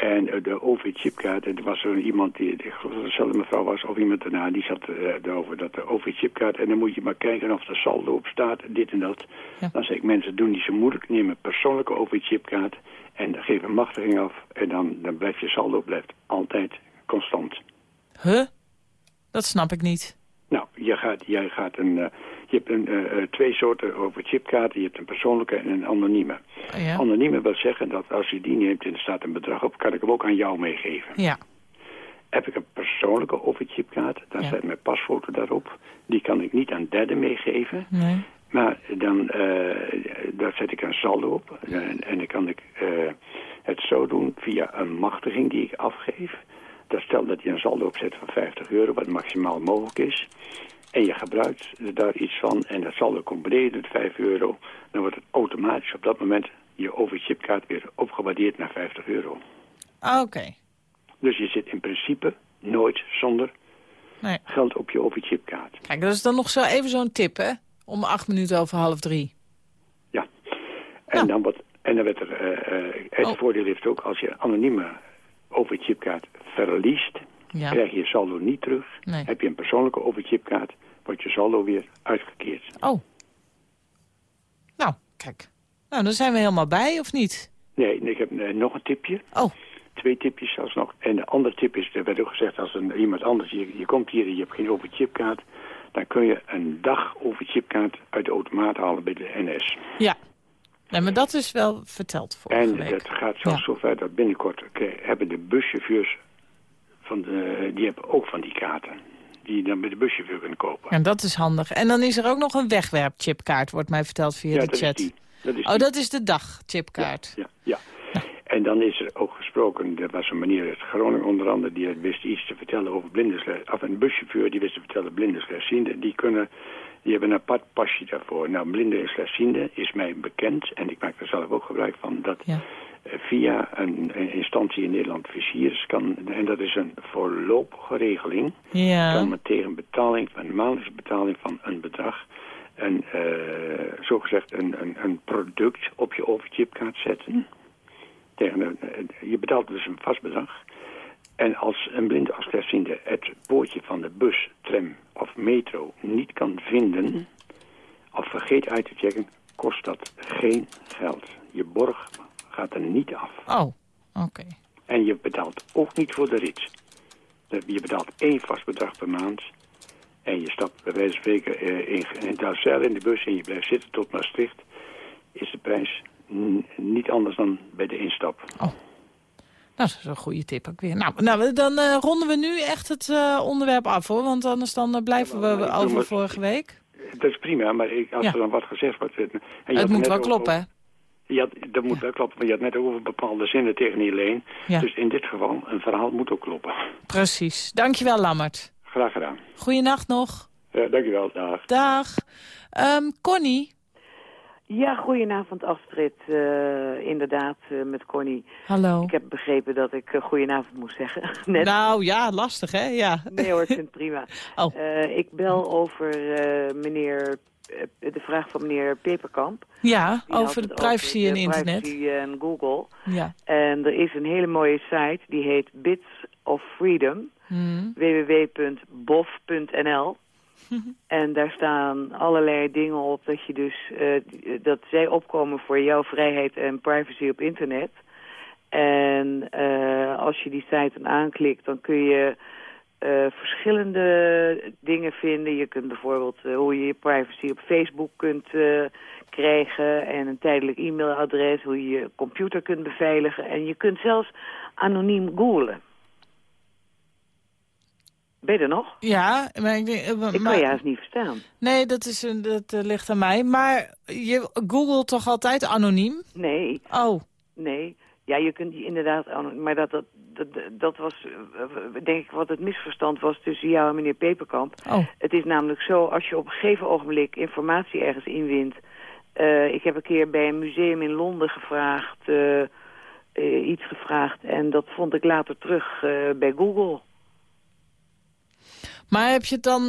En eh, de OV-chipkaart, er was er iemand, die, ik geloof dat dezelfde mevrouw was, of iemand daarna, die zat eh, erover dat de OV-chipkaart. En dan moet je maar kijken of er saldo op staat, dit en dat. Ja. Dan zeg ik, mensen, doen niet zo moeilijk, neem een persoonlijke OV-chipkaart en geef een machtiging af. En dan, dan blijft je saldo blijft altijd constant. Huh? Dat snap ik niet. Nou, je gaat, jij gaat een, eh, je hebt een, eh, eh, twee soorten over chipkaarten. Je hebt een persoonlijke en een anonieme. Ja. Anonieme wil zeggen dat als je die neemt en er staat een bedrag op, kan ik hem ook aan jou meegeven. Ja. Heb ik een persoonlijke overchipkaart, dan Ja. staat mijn pasfoto daarop. Die kan ik niet aan derden meegeven. Nee. Maar dan eh, daar zet ik een saldo op. En, en dan kan ik het zo doen via een machtiging die ik afgeef. Dat stel dat je een saldo opzet van 50 euro, wat maximaal mogelijk is. En je gebruikt daar iets van en dat beneden de 5 euro. Dan wordt het automatisch op dat moment je overchipkaart weer opgewaardeerd naar 50 euro. Ah, Oké. Dus je zit in principe nooit zonder Nee. geld op je overchipkaart. Kijk, dat is dan nog zo even zo'n tip, hè? Om acht minuten over half drie. Ja. En, Ja. dan, wat, en dan werd er, eh, het Oh. voordeel heeft ook, als je anonieme overchipkaart verliest, Ja. krijg je je saldo niet terug. Nee. Heb je een persoonlijke overchipkaart, wordt je saldo weer uitgekeerd. Oh. Nou, kijk. Nou, dan zijn we helemaal bij, of niet? Nee, ik heb eh, nog een tipje. Oh, Twee tipjes zelfs nog. En de andere tip is, er werd ook gezegd, als een, iemand anders, je, je komt hier en je hebt geen overchipkaart, dan kun je een dag overchipkaart uit de automaat halen bij de NS. ja. Nee, maar dat is wel verteld vorige En dat gaat zelfs Ja. zo ver dat binnenkort oké, hebben de buschauffeurs, van de, die hebben ook van die kaarten. Die je dan bij de buschauffeur kunnen kopen. En dat is handig. En dan is er ook nog een wegwerpchipkaart, wordt mij verteld via Ja, de dat is chat. die. Dat is Oh, dat is de dagchipkaart. Ja, ja. En dan is er ook gesproken, er was een meneer uit Groningen onder andere... die wist iets te vertellen over blindensles... of een buschauffeur die wist te vertellen blindenslechtzienden. Die, kunnen, die hebben een apart pasje daarvoor. Nou, blinden en slechtzienden is mij bekend... en ik maak er zelf ook gebruik van... dat Ja. Via een, een instantie in Nederland Versiers kan... en dat is een voorlopige regeling... Ja. kan men tegen betaling, een maandelijkse betaling van een bedrag... een, eh, zogezegd een, een, een product op je overchipkaart zetten... Tegen een, eh, je betaalt dus een vast bedrag. En als een blinde of slechtziende het poortje van de bus, tram of metro niet kan vinden... of vergeet uit te checken, kost dat geen geld. Je borg gaat er niet af. Oh, oké. En je betaalt ook niet voor de rit. Je betaalt één vast bedrag per maand. En je stapt bij wijze van spreken eh, in, in in de bus en je blijft zitten tot Maastricht. Is de prijs niet anders dan bij de instap. Nou, dat is een goede tip ook weer. Nou, nou dan eh, ronden we nu echt het eh, onderwerp af, hoor. Want anders dan blijven Ja, we over vorige week. Dat is prima, maar ik, als Ja. er dan wat gezegd wordt... En je Het moet wel over- kloppen, hè? Je had, dat moet wel kloppen, maar je had net over bepaalde zinnen tegen Helene. Ja. Dus in dit geval, een verhaal moet ook kloppen. Precies. Dankjewel, Lammert. Graag gedaan. Goeienacht nog. Ja, dankjewel, dag. Dag. Ehm, Connie. Ja, goedenavond Astrid. Eh, inderdaad, eh, met Connie. Hallo. Ik heb begrepen dat ik uh, goedenavond moest zeggen. Net. Nou ja, lastig hè? Ja. Nee hoor, ik vind het prima. Oh. Uh, ik bel over uh, meneer, de vraag van meneer Peperkamp. Ja, over de privacy over en de internet. privacy en Google. Ja. En er is een hele mooie site, die heet Bits of Freedom. Hmm. www.bof.nl En daar staan allerlei dingen op dat je dus uh, dat zij opkomen voor jouw vrijheid en privacy op internet. En uh, als je die site dan aanklikt, dan kun je uh, verschillende dingen vinden. Je kunt bijvoorbeeld hoe je je privacy op Facebook kunt krijgen en een tijdelijk e-mailadres, hoe je je computer kunt beveiligen. En je kunt zelfs anoniem googlen. Ben je er nog? Ja, maar ik denk... Maar... Ik kan je haast niet verstaan. Nee, dat, is een, dat ligt aan mij. Maar je googelt toch altijd anoniem? Nee. Oh. Nee. Ja, je kunt inderdaad anoniem... Maar dat, dat, dat, dat was, uh, denk ik, wat het misverstand was tussen jou en meneer Peperkamp. Oh. Het is namelijk zo, als je op een gegeven ogenblik informatie ergens inwint... Uh, ik heb een keer bij een museum in Londen gevraagd... iets gevraagd en dat vond ik later terug bij Google... Maar heb je het dan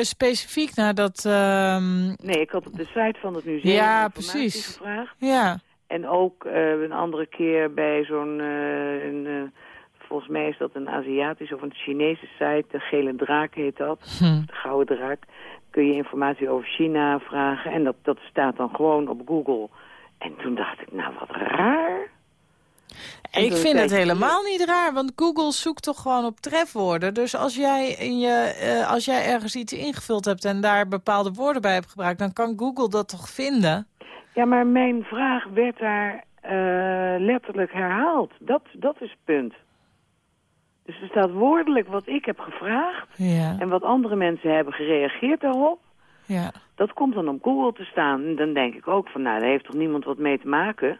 specifiek naar dat... Uh... Nee, ik had op de site van het museum ja, precies. gevraagd. Ja, En ook uh, een andere keer bij zo'n... Uh, volgens mij is dat een Aziatische of een Chinese site. De Gele Draak heet dat. Hm. De Gouden Draak. Kun je informatie over China vragen. En dat, dat staat dan gewoon op Google. En toen dacht ik, nou wat raar. Ik vind het helemaal niet raar, want Google zoekt toch gewoon op trefwoorden. Dus als jij, in je, uh, als jij ergens iets ingevuld hebt en daar bepaalde woorden bij hebt gebruikt... dan kan Google dat toch vinden? Ja, maar mijn vraag werd daar uh, letterlijk herhaald. Dat, dat is het punt. Dus er staat woordelijk wat ik heb gevraagd... Ja. en wat andere mensen hebben gereageerd daarop... Ja. dat komt dan op Google te staan. En dan denk ik ook van, nou, daar heeft toch niemand wat mee te maken...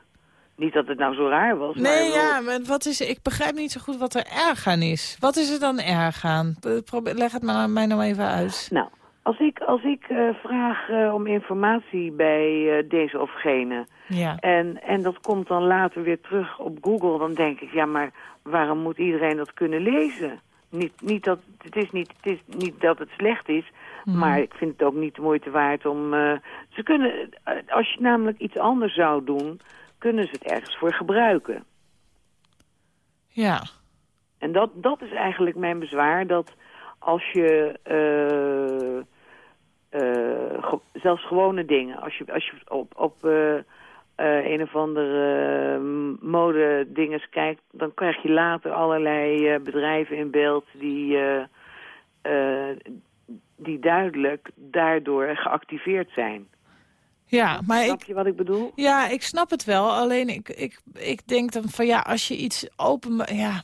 Niet dat het nou zo raar was. Nee, maar ja, maar wat is, ik begrijp niet zo goed wat er erg aan is. Wat is er dan erg aan? Leg het maar mij nou even uit. Nou, als ik, als ik uh, vraag uh, om informatie bij uh, deze of gene... Ja. En, en dat komt dan later weer terug op Google... dan denk ik, ja, maar waarom moet iedereen dat kunnen lezen? Niet, niet dat, het, is niet, het is niet dat het slecht is... Mhm. Maar ik vind het ook niet de moeite waard om... ze kunnen, als je namelijk iets anders zou doen kunnen ze het ergens voor gebruiken. Ja. En dat, dat is eigenlijk mijn bezwaar, dat als je, uh, ge zelfs gewone dingen, als je, als je op, op uh, een of andere mode dinges kijkt, dan krijg je later allerlei bedrijven in beeld die, die duidelijk daardoor geactiveerd zijn. Ja, maar snap ik, je wat ik bedoel? Ja, ik snap het wel. Alleen ik, ik, ik denk dan van ja, als je iets open... Ja,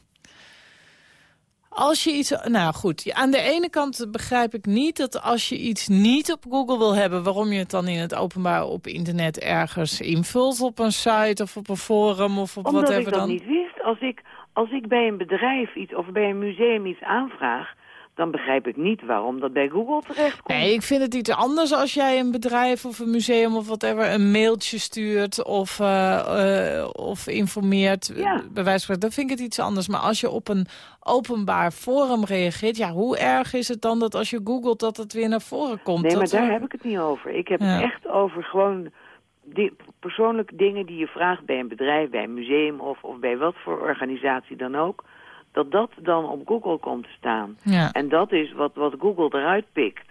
als je iets... Nou goed, aan de ene kant begrijp ik niet dat als je iets niet op Google wil hebben... waarom je het dan in het openbaar op internet ergens invult op een site of op een forum of op Omdat whatever ik dat dan. niet wist. Als ik, als ik bij een bedrijf iets of bij een museum iets aanvraag... dan begrijp ik niet waarom dat bij Google terechtkomt. Nee, ik vind het iets anders als jij een bedrijf of een museum of whatever een mailtje stuurt of, eh, eh, of informeert. Ja. eh, Bij wijze van dan vind ik het iets anders. Maar als je op een openbaar forum reageert, ja, hoe erg is het dan dat als je googelt dat het weer naar voren komt? Nee, maar daar er- heb ik het niet over. Ik heb Ja. het echt over gewoon di- persoonlijke dingen die je vraagt bij een bedrijf, bij een museum of, of bij wat voor organisatie dan ook. Dat dat dan op Google komt te staan. Ja. En dat is wat, wat Google eruit pikt.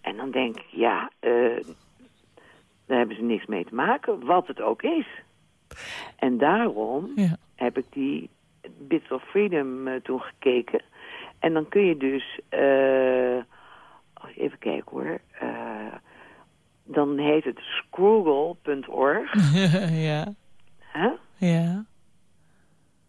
En dan denk ik, ja, eh, daar hebben ze niks mee te maken, wat het ook is. En daarom Ja. heb ik die Bits of Freedom eh, toen gekeken. En dan kun je dus... oh, even kijken hoor. dan heet het scroogle.org. ja. Hè? Ja.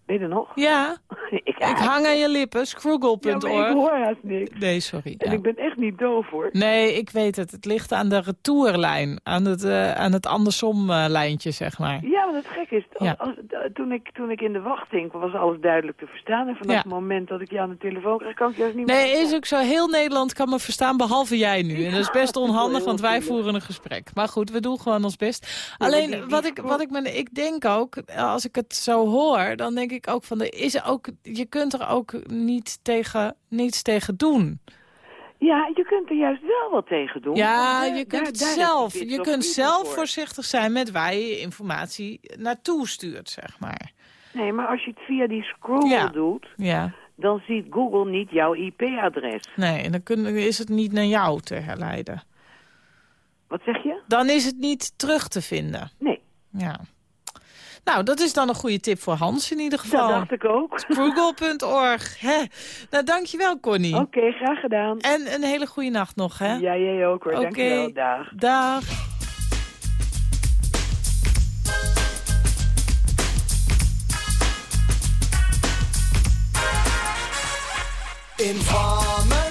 Ben je nog? Ja, ik, ik hang aan je lippen, Ja, scroogle.org. maar ik hoor haast niks. Nee, sorry. En ja. ik ben echt niet doof hoor. Nee, ik weet het. Het ligt aan de retourlijn. Aan het, eh, aan het andersom eh, lijntje, zeg maar. Ja, want het gek is, Ja. als- d- toen, ik, toen ik in de wacht hing, was alles duidelijk te verstaan. En vanaf Ja. het moment dat ik je aan de telefoon kreeg, kan ik juist niet Nee, meer is ook zo. Heel Nederland kan me verstaan, behalve jij nu. En dat is best onhandig, want wij voeren een gesprek. Maar goed, we doen gewoon ons best. Ja, Alleen, wat ik, wat ik, me, ik denk ook, als ik het zo hoor... dan denk ik ook van, er is ook, je kunt er ook niet tegen, niets tegen doen. Ja, je kunt er juist wel wat tegen doen. Ja, je kunt daar- daar zelf. Je kunt zelf voor. voorzichtig zijn met waar je je informatie naartoe stuurt, zeg maar. Nee, maar als je het via die scroll Ja. doet, Ja, dan ziet Google niet jouw IP-adres. nee, en dan kun, is het niet naar jou te herleiden. Wat zeg je? Dan is het niet terug te vinden. Nee, Ja. Nou, dat is dan een goede tip voor Hans in ieder dat geval. dacht ik ook. Google.org. hè. Nou, dankjewel Connie. Oké, graag gedaan. En een hele goede nacht nog, hè? Ja, jij ook hoor. Oké. Dankjewel. Dag. Dag. You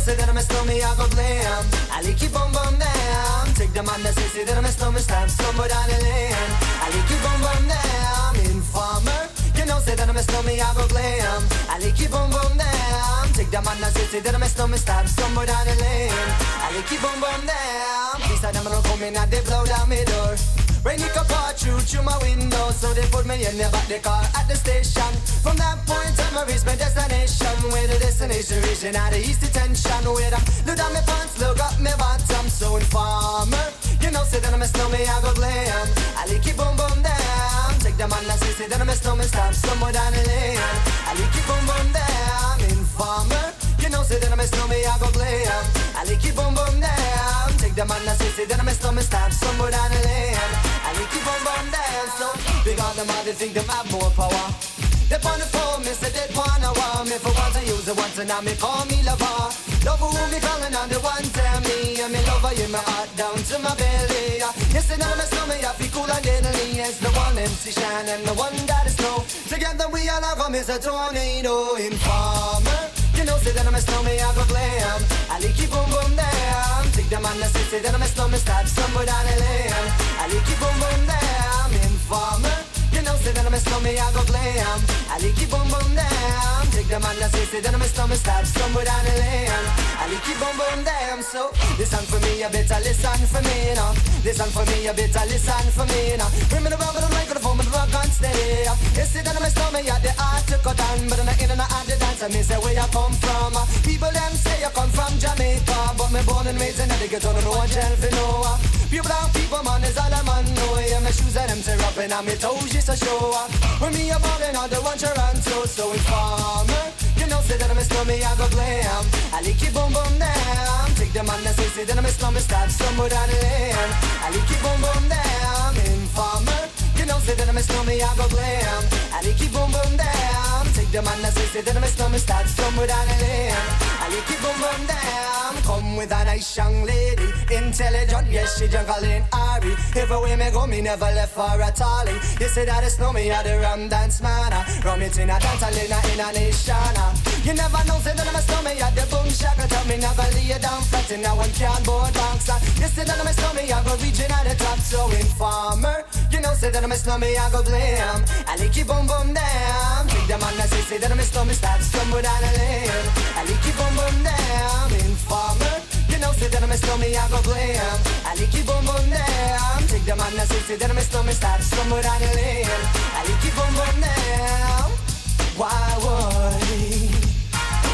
know say that I'm a snowman, I go blam. I like you bum bum down. Take the man that say say that I'm a snowman, stamp somewhere down the lane. I like you bum bum down. Informer, you know say that I'm a snowman, I go blam. I like you bum bum down. Take the man that say say that I'm a snowman, stamp somewhere down the lane. I like you bum bum down. These are them gonna come in they blow down my door. Rain it can pour through through my window, so they put me in the back the car at the station. From that point on, I reached my destination. Where the destination region out of east detention. Where I look down my pants, look up my bottom. So informer, you know, say that I'm a snowman, I go glam. I lick it boom boom down. Take the man that say that I'm a snowman, stop somewhere down the lane. I lick it boom boom down. Informer, you know, say that I'm a snowman, I go glam. I lick it boom boom down. The man that say, that I'm a snowman, stop somewhere down the lane. I lick it boom boom down. So big on them, they think them have more power. They on the phone, say they wanna want me for once I use it once and now me call me lover. Love who me calling on the one tell me and me lover in my heart down to my belly. Yes, and now my stomach I feel cool and deadly. It's the one MC Shine and the one that is snow. Together we all as a tornado informer. You know, say that I'm a snowman, I go glam. I like it boom boom down. Take the man that say, say that I'm a snowman, start somewhere down the lane. I like it boom boom down. Informer. You know, say that I'm a snowman, I go glam. I like it boom boom down. Take the man that say, say that I'm a snowman, start somewhere down the lane. I like it boom boom down. So listen for me, you better listen for me now. Listen for me, you better listen for me now. Bring me the rubber, the microphone, but the rock on steady. You say that I'm a snowman, yeah, the art to cut down, but I'm not in and out the dance. I mean, say where you come from. People them say you come from Jamaica, but me born and raised in the ghetto, no one tell for no. Pure brown people, man, is all I'm on. know. Yeah, my shoes and them tear up and on me toes just a show. When me a ballin' on the one Toronto, so informer. You know, say that I'm a snowman, I go glam. I lick it boom boom down. Take the man that say, say that I'm a snowman, start somewhere down the lane. I lick it boom boom down. Informer. You know, say that I'm a snowman, I go glam. I lick it boom boom down. Take the man that say, say that I'm a snowman, start somewhere down the lane. Lick it boom boom down. Come with a nice young lady, intelligent, yes, she juggling Ari. Everywhere me go, me never left for a tally. You say that it's no me, I the rum dance man. Rum it in a dance, I in a, in a nation. You never know, say that I'm a stomach, at the boom shaka tell me go lay down flat and now one cardboard box. You say that I'm a stomach, I go reaching at the top, so informer. You know, say that I'm a stomach, I go blame. I lick you boom boom down. Take the man that say, say that I'm a stomach, start stumble down a lane. I lick you boom boom down. Informer. You know, say that I'm a stomach, I go blame. I lick boom boom down. Take the man that say, say that I'm a stomach, start stumble down a lane. I lick you boom boom down. Why would?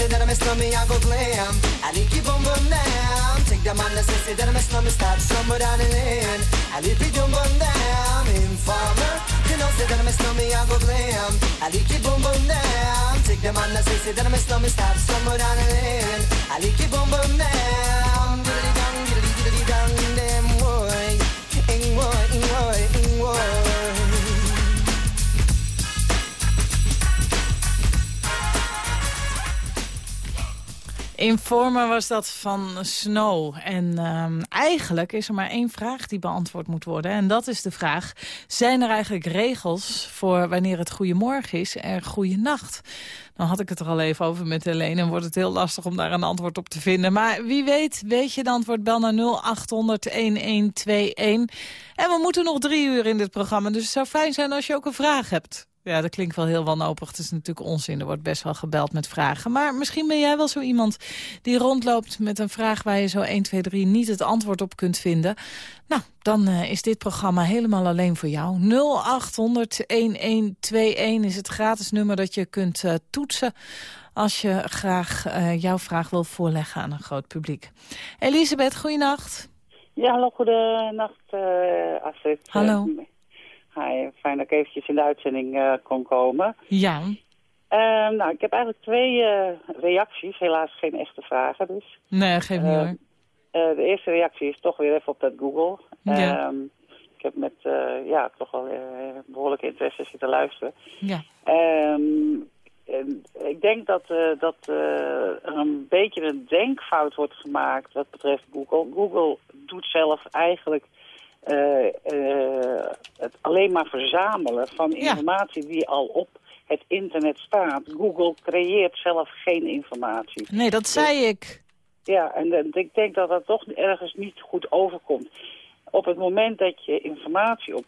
say that I'm a I go glam. I lick you boom boom down. Take the man that say, that I'm a start somewhere down the lane. I you boom boom down. Informer, you know, say that I'm a slummy, I go glam. I lick you boom boom down. Take the man that say, that I'm a start somewhere down lane. I lick you boom boom down. Informer was dat van Snow. En ehm, eigenlijk is er maar één vraag die beantwoord moet worden. En dat is de vraag, zijn er eigenlijk regels voor wanneer het goedemorgen is en goeienacht? Dan had ik het er al even over met Helene en wordt het heel lastig om daar een antwoord op te vinden. Maar wie weet, weet je het antwoord, bel naar 0800-1121. En we moeten nog drie uur in dit programma, dus het zou fijn zijn als je ook een vraag hebt. Ja, dat klinkt wel heel wanhopig. Het is natuurlijk onzin. Er wordt best wel gebeld met vragen. Maar misschien ben jij wel zo iemand die rondloopt met een vraag... waar je zo 1, 2, 3 niet het antwoord op kunt vinden. Nou, dan uh, is dit programma helemaal alleen voor jou. 0800-1121 is het gratis nummer dat je kunt uh, toetsen... als je graag uh, jouw vraag wil voorleggen aan een groot publiek. Elisabeth, goeienacht. Ja, hallo, goedenacht, Astrid. Hallo. Hi, fijn dat ik eventjes in de uitzending uh, kon komen. Ja. Uh, nou, ik heb eigenlijk twee uh, reacties. Helaas geen echte vragen dus. Nee, geef niet hoor. de eerste reactie is toch weer even op dat Google. Ja. Um, ik heb met ja, toch wel behoorlijke interesse zitten luisteren. Ja. Um, ik denk dat, dat er een beetje een denkfout wordt gemaakt wat betreft Google. Google doet zelf eigenlijk... Uh, het alleen maar verzamelen van informatie ja. die al op het internet staat. Google creëert zelf geen informatie. Nee, dat zei dus, ik. Ja, en, en ik denk dat dat toch ergens niet goed overkomt. Op het moment dat je informatie op,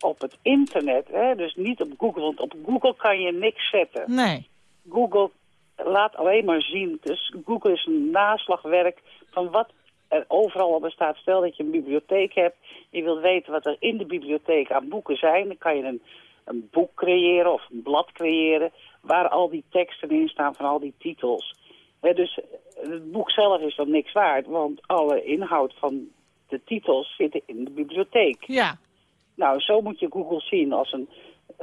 op het internet, hè, dus niet op Google, want op Google kan je niks zetten. Nee. Google laat alleen maar zien, dus Google is een naslagwerk van wat er overal al bestaat. Stel dat je een bibliotheek hebt, je wilt weten wat er in de bibliotheek aan boeken zijn. Dan kan je een, een boek creëren of een blad creëren waar al die teksten in staan van al die titels. He, dus het boek zelf is dan niks waard, want alle inhoud van de titels zitten in de bibliotheek. Ja. Nou, zo moet je Google zien als een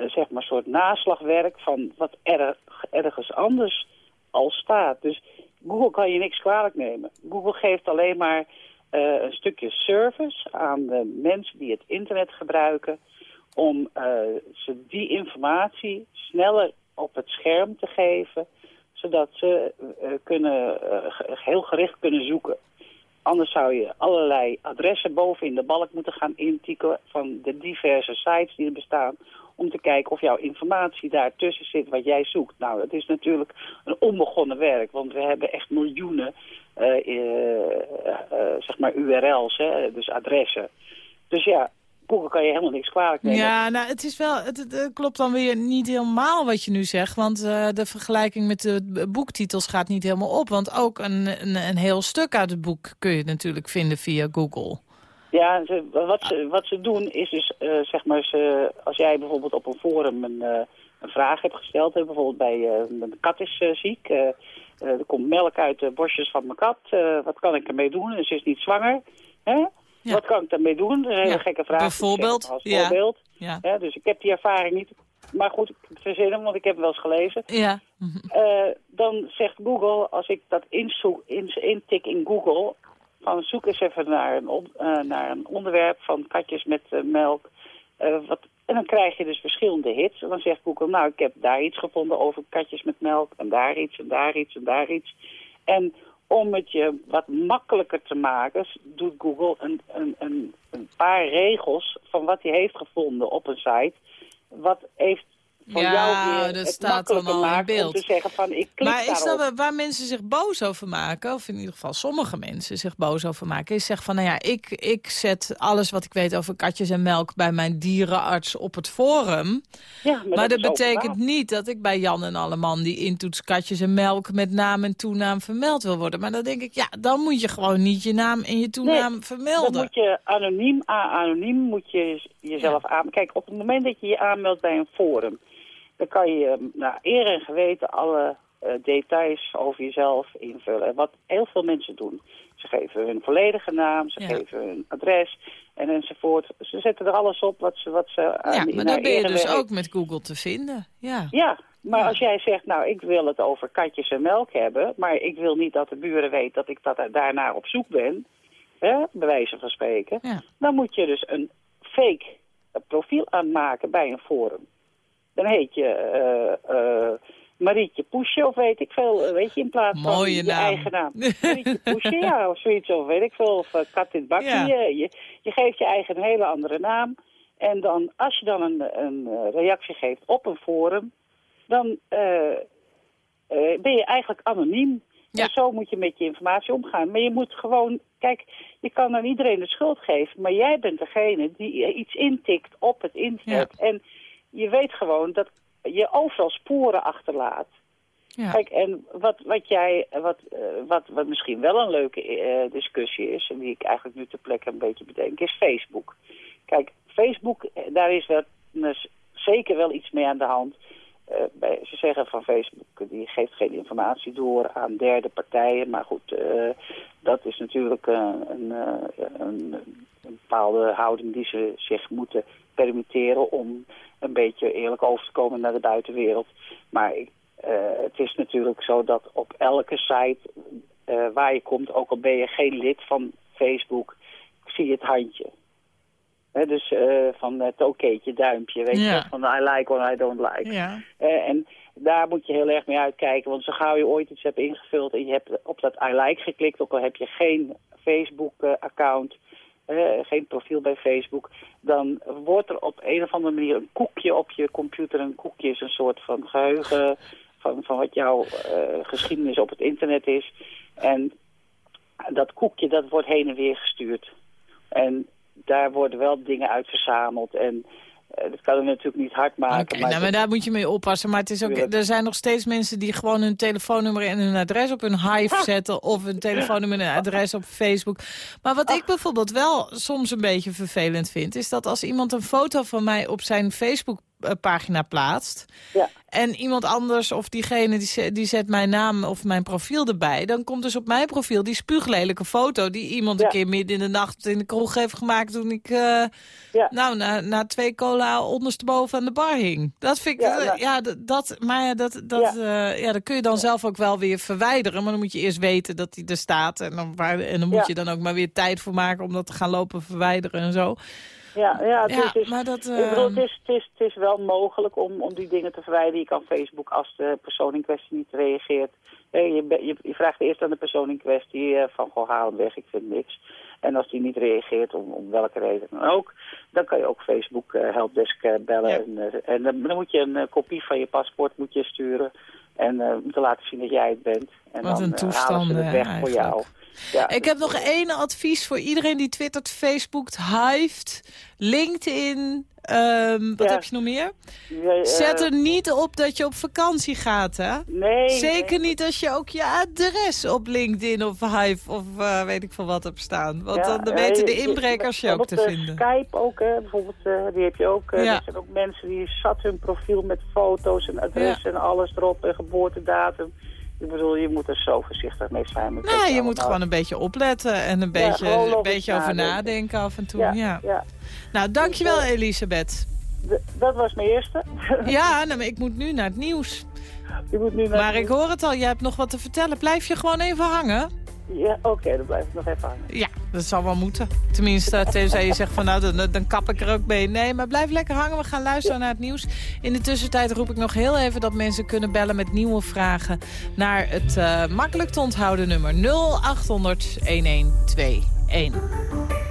zeg maar soort naslagwerk van wat er, ergens anders al staat. Dus Google kan je niks kwalijk nemen. Google geeft alleen maar uh, een stukje service aan de mensen die het internet gebruiken... om uh, ze die informatie sneller op het scherm te geven... zodat ze uh, kunnen, heel gericht kunnen zoeken. Anders zou je allerlei adressen boven in de balk moeten gaan intikken... van de diverse sites die er bestaan om te kijken of jouw informatie daartussen zit wat jij zoekt. Nou, dat is natuurlijk een onbegonnen werk, want we hebben echt miljoenen uh, uh, uh, zeg maar URL's, hè, dus adressen. Dus ja, Google kan je helemaal niks kwalijk nemen. Ja, nou, het is wel, het, klopt dan weer niet helemaal wat je nu zegt. Want de vergelijking met de boektitels gaat niet helemaal op. Want ook een, een, een heel stuk uit het boek kun je natuurlijk vinden via Google. Ja, ze, wat, ze, wat ze doen is dus, uh, zeg maar, ze, als jij bijvoorbeeld op een forum een, uh, een vraag hebt gesteld, hè, bijvoorbeeld bij uh, mijn kat is ziek, er komt melk uit de borstjes van mijn kat, wat kan ik ermee doen? En ze is niet zwanger, hè? Ja. Wat kan ik daarmee doen? Dat is een hele ja. gekke vraag. Bijvoorbeeld. Als voorbeeld. Ja. Ja, dus ik heb die ervaring niet. maar goed, ik verzin hem, want ik heb hem wel eens gelezen. Ja. Eh, dan zegt Google, als ik dat inzoek, in, intik in Google... van zoek eens even naar een, eh, naar een onderwerp van katjes met eh, melk... eh, wat, en dan krijg je dus verschillende hits. En dan zegt Google, nou, ik heb daar iets gevonden over katjes met melk... en daar iets, en daar iets, en daar iets. En om het je wat makkelijker te maken... doet Google een, een, een, een paar regels van wat hij heeft gevonden op een site... wat heeft voor Ja, jou weer dat het staat dan makkelijker al in beeld. om te zeggen van ik klik Maar is dat waar mensen zich boos over maken, of in ieder geval sommige mensen zich boos over maken, is zeggen van, nou ja, ik, ik zet alles wat ik weet over katjes en melk bij mijn dierenarts op het forum. Ja, Maar, dat, betekent niet dat ik bij Jan en Alleman die intoets katjes en melk met naam en toenaam vermeld wil worden. Maar dan denk ik, ja, dan moet je gewoon niet je naam en je toenaam Dan vermelden. moet je anoniem, anoniem moet je jezelf aan. Kijk, op het moment dat je je aanmeldt bij een forum, dan kan je nou, eer en geweten alle eh, details over jezelf invullen. En wat heel veel mensen doen. Ze geven hun volledige naam, ze Ja. geven hun adres en enzovoort. Ze zetten er alles op wat ze... Wat ze aan Ja, maar naar dan ben je dus ook met Google te vinden. Ja. Ja, maar als jij zegt, nou, ik wil het over katjes en melk hebben... maar ik wil niet dat de buren weten dat ik dat, daarnaar op zoek ben... Hè, bij wijze van spreken... Dan moet je dus een fake eh, profiel aanmaken bij een forum. Dan heet je eh, eh, Marietje Poesje of weet ik veel, eh, weet je, in plaats van Mooie je naam. eigen naam. Marietje Poesje, ja, of zoiets, of weet ik veel, of uh, Kat in het bakje. Ja. Je, je, je geeft je eigen een hele andere naam... En dan, als je dan een, een reactie geeft op een forum, dan ben je eigenlijk anoniem. Ja. En zo moet je met je informatie omgaan. Maar je moet gewoon, kijk, je kan aan iedereen de schuld geven, maar jij bent degene die iets intikt op het internet. En je weet gewoon dat je overal sporen achterlaat. Ja. Kijk, en wat, wat jij, wat, eh, wat, wat misschien wel een leuke eh, discussie is, en die ik eigenlijk nu ter plekke een beetje bedenk, is Facebook. Kijk, Facebook, eh, daar is wel, zeker wel iets mee aan de hand. Eh, ze zeggen van Facebook, die geeft geen informatie door aan derde partijen. Maar goed, eh, dat is natuurlijk eh, een, een, bepaalde houding die ze zich moeten permitteren om een beetje eerlijk over te komen naar de buitenwereld. Maar het is natuurlijk zo dat op elke site waar je komt, ook al ben je geen lid van Facebook, zie je het handje. Dus eh, van het okéetje, duimpje, weet Ja. je, van I like or I don't like. Ja. Eh, en daar moet je heel erg mee uitkijken, want zo gauw je ooit iets hebt ingevuld en je hebt op dat I like geklikt, ook al heb je geen Facebook-account, geen profiel bij Facebook, dan wordt er op een of andere manier een koekje op je computer. Een koekje is een soort van geheugen van, van wat jouw eh, geschiedenis op het internet is. En dat koekje dat wordt heen en weer gestuurd. En daar worden wel dingen uit verzameld. En eh, dat kan je natuurlijk niet hard maken. Oké, nou, maar daar moet je mee oppassen. Maar het is ook, er zijn nog steeds mensen die gewoon hun telefoonnummer en hun adres op hun Hive zetten. Of hun telefoonnummer en een adres op Facebook. Maar wat ik bijvoorbeeld wel soms een beetje vervelend vind... is dat als iemand een foto van mij op zijn Facebook-pagina plaatst... Ja. en iemand anders of diegene die, zet- die zet mijn naam of mijn profiel erbij... dan komt dus op mijn profiel die spuuglelijke foto... die iemand Ja. een keer midden in de nacht in de kroeg heeft gemaakt... toen ik eh, Ja. nou, na, na twee cola ondersteboven aan de bar hing. Dat vind ik, Ja, eh, nou- ja, dat- maar ja, dat, dat, ja. ja, dat kun je dan zelf ook wel weer verwijderen. Maar dan moet je eerst weten dat hij er staat. En dan, waar, en dan moet je dan ook maar weer tijd voor maken om dat te gaan lopen verwijderen en zo. Ja, ja, het Ja, is, maar dat, ik bedoel, ehm, het, is, het, is, het is wel mogelijk om, om die dingen te verwijderen. Je kan Facebook als de persoon in kwestie niet reageert. je, je, je vraagt eerst aan de persoon in kwestie eh, van, goh, haal hem weg, ik vind niks. En als die niet reageert, om, om welke reden dan ook, dan kan je ook Facebook eh, helpdesk eh, bellen. Ja. En, en dan, moet je een kopie van je paspoort moet je sturen. En eh moeten laten zien dat jij het bent. En Wat dan een eh, toestand, voor jou. Ja, Ik heb nog één advies voor iedereen die twittert, Facebookt, Hived, LinkedIn. ehm, wat Ja. heb je nog meer? Eh, Zet er niet op dat je op vakantie gaat, hè? Nee. Zeker nee. niet als je ook je adres op LinkedIn of Hive of eh, weet ik veel wat hebt staan. Want Ja, dan, weten de inbrekers je ook te vinden. Skype ook, hè, bijvoorbeeld, die heb je ook. Ja. Er zijn ook mensen die zat hun profiel met foto's en adres en alles erop en geboortedatum. Ik bedoel, je moet er zo voorzichtig mee zijn. met Nou, je moet gewoon een beetje opletten en een beetje, een beetje over nadenken. nadenken af en toe. Ja, Ja. ja. Nou, dankjewel Elisabeth. D- dat was mijn eerste. Ja, nou, maar ik moet nu naar het nieuws. Je moet nu naar Maar ik hoor het al, jij hebt nog wat te vertellen. Blijf je gewoon even hangen? Ja, oké, dan blijf ik nog even hangen. Ja, dat zal wel moeten. Tenminste, tenzij je zegt van nou, dan, dan kap ik er ook mee. Nee, maar blijf lekker hangen. We gaan luisteren naar het nieuws. In de tussentijd roep ik nog heel even dat mensen kunnen bellen met nieuwe vragen... naar het eh, makkelijk te onthouden nummer 0800 1121.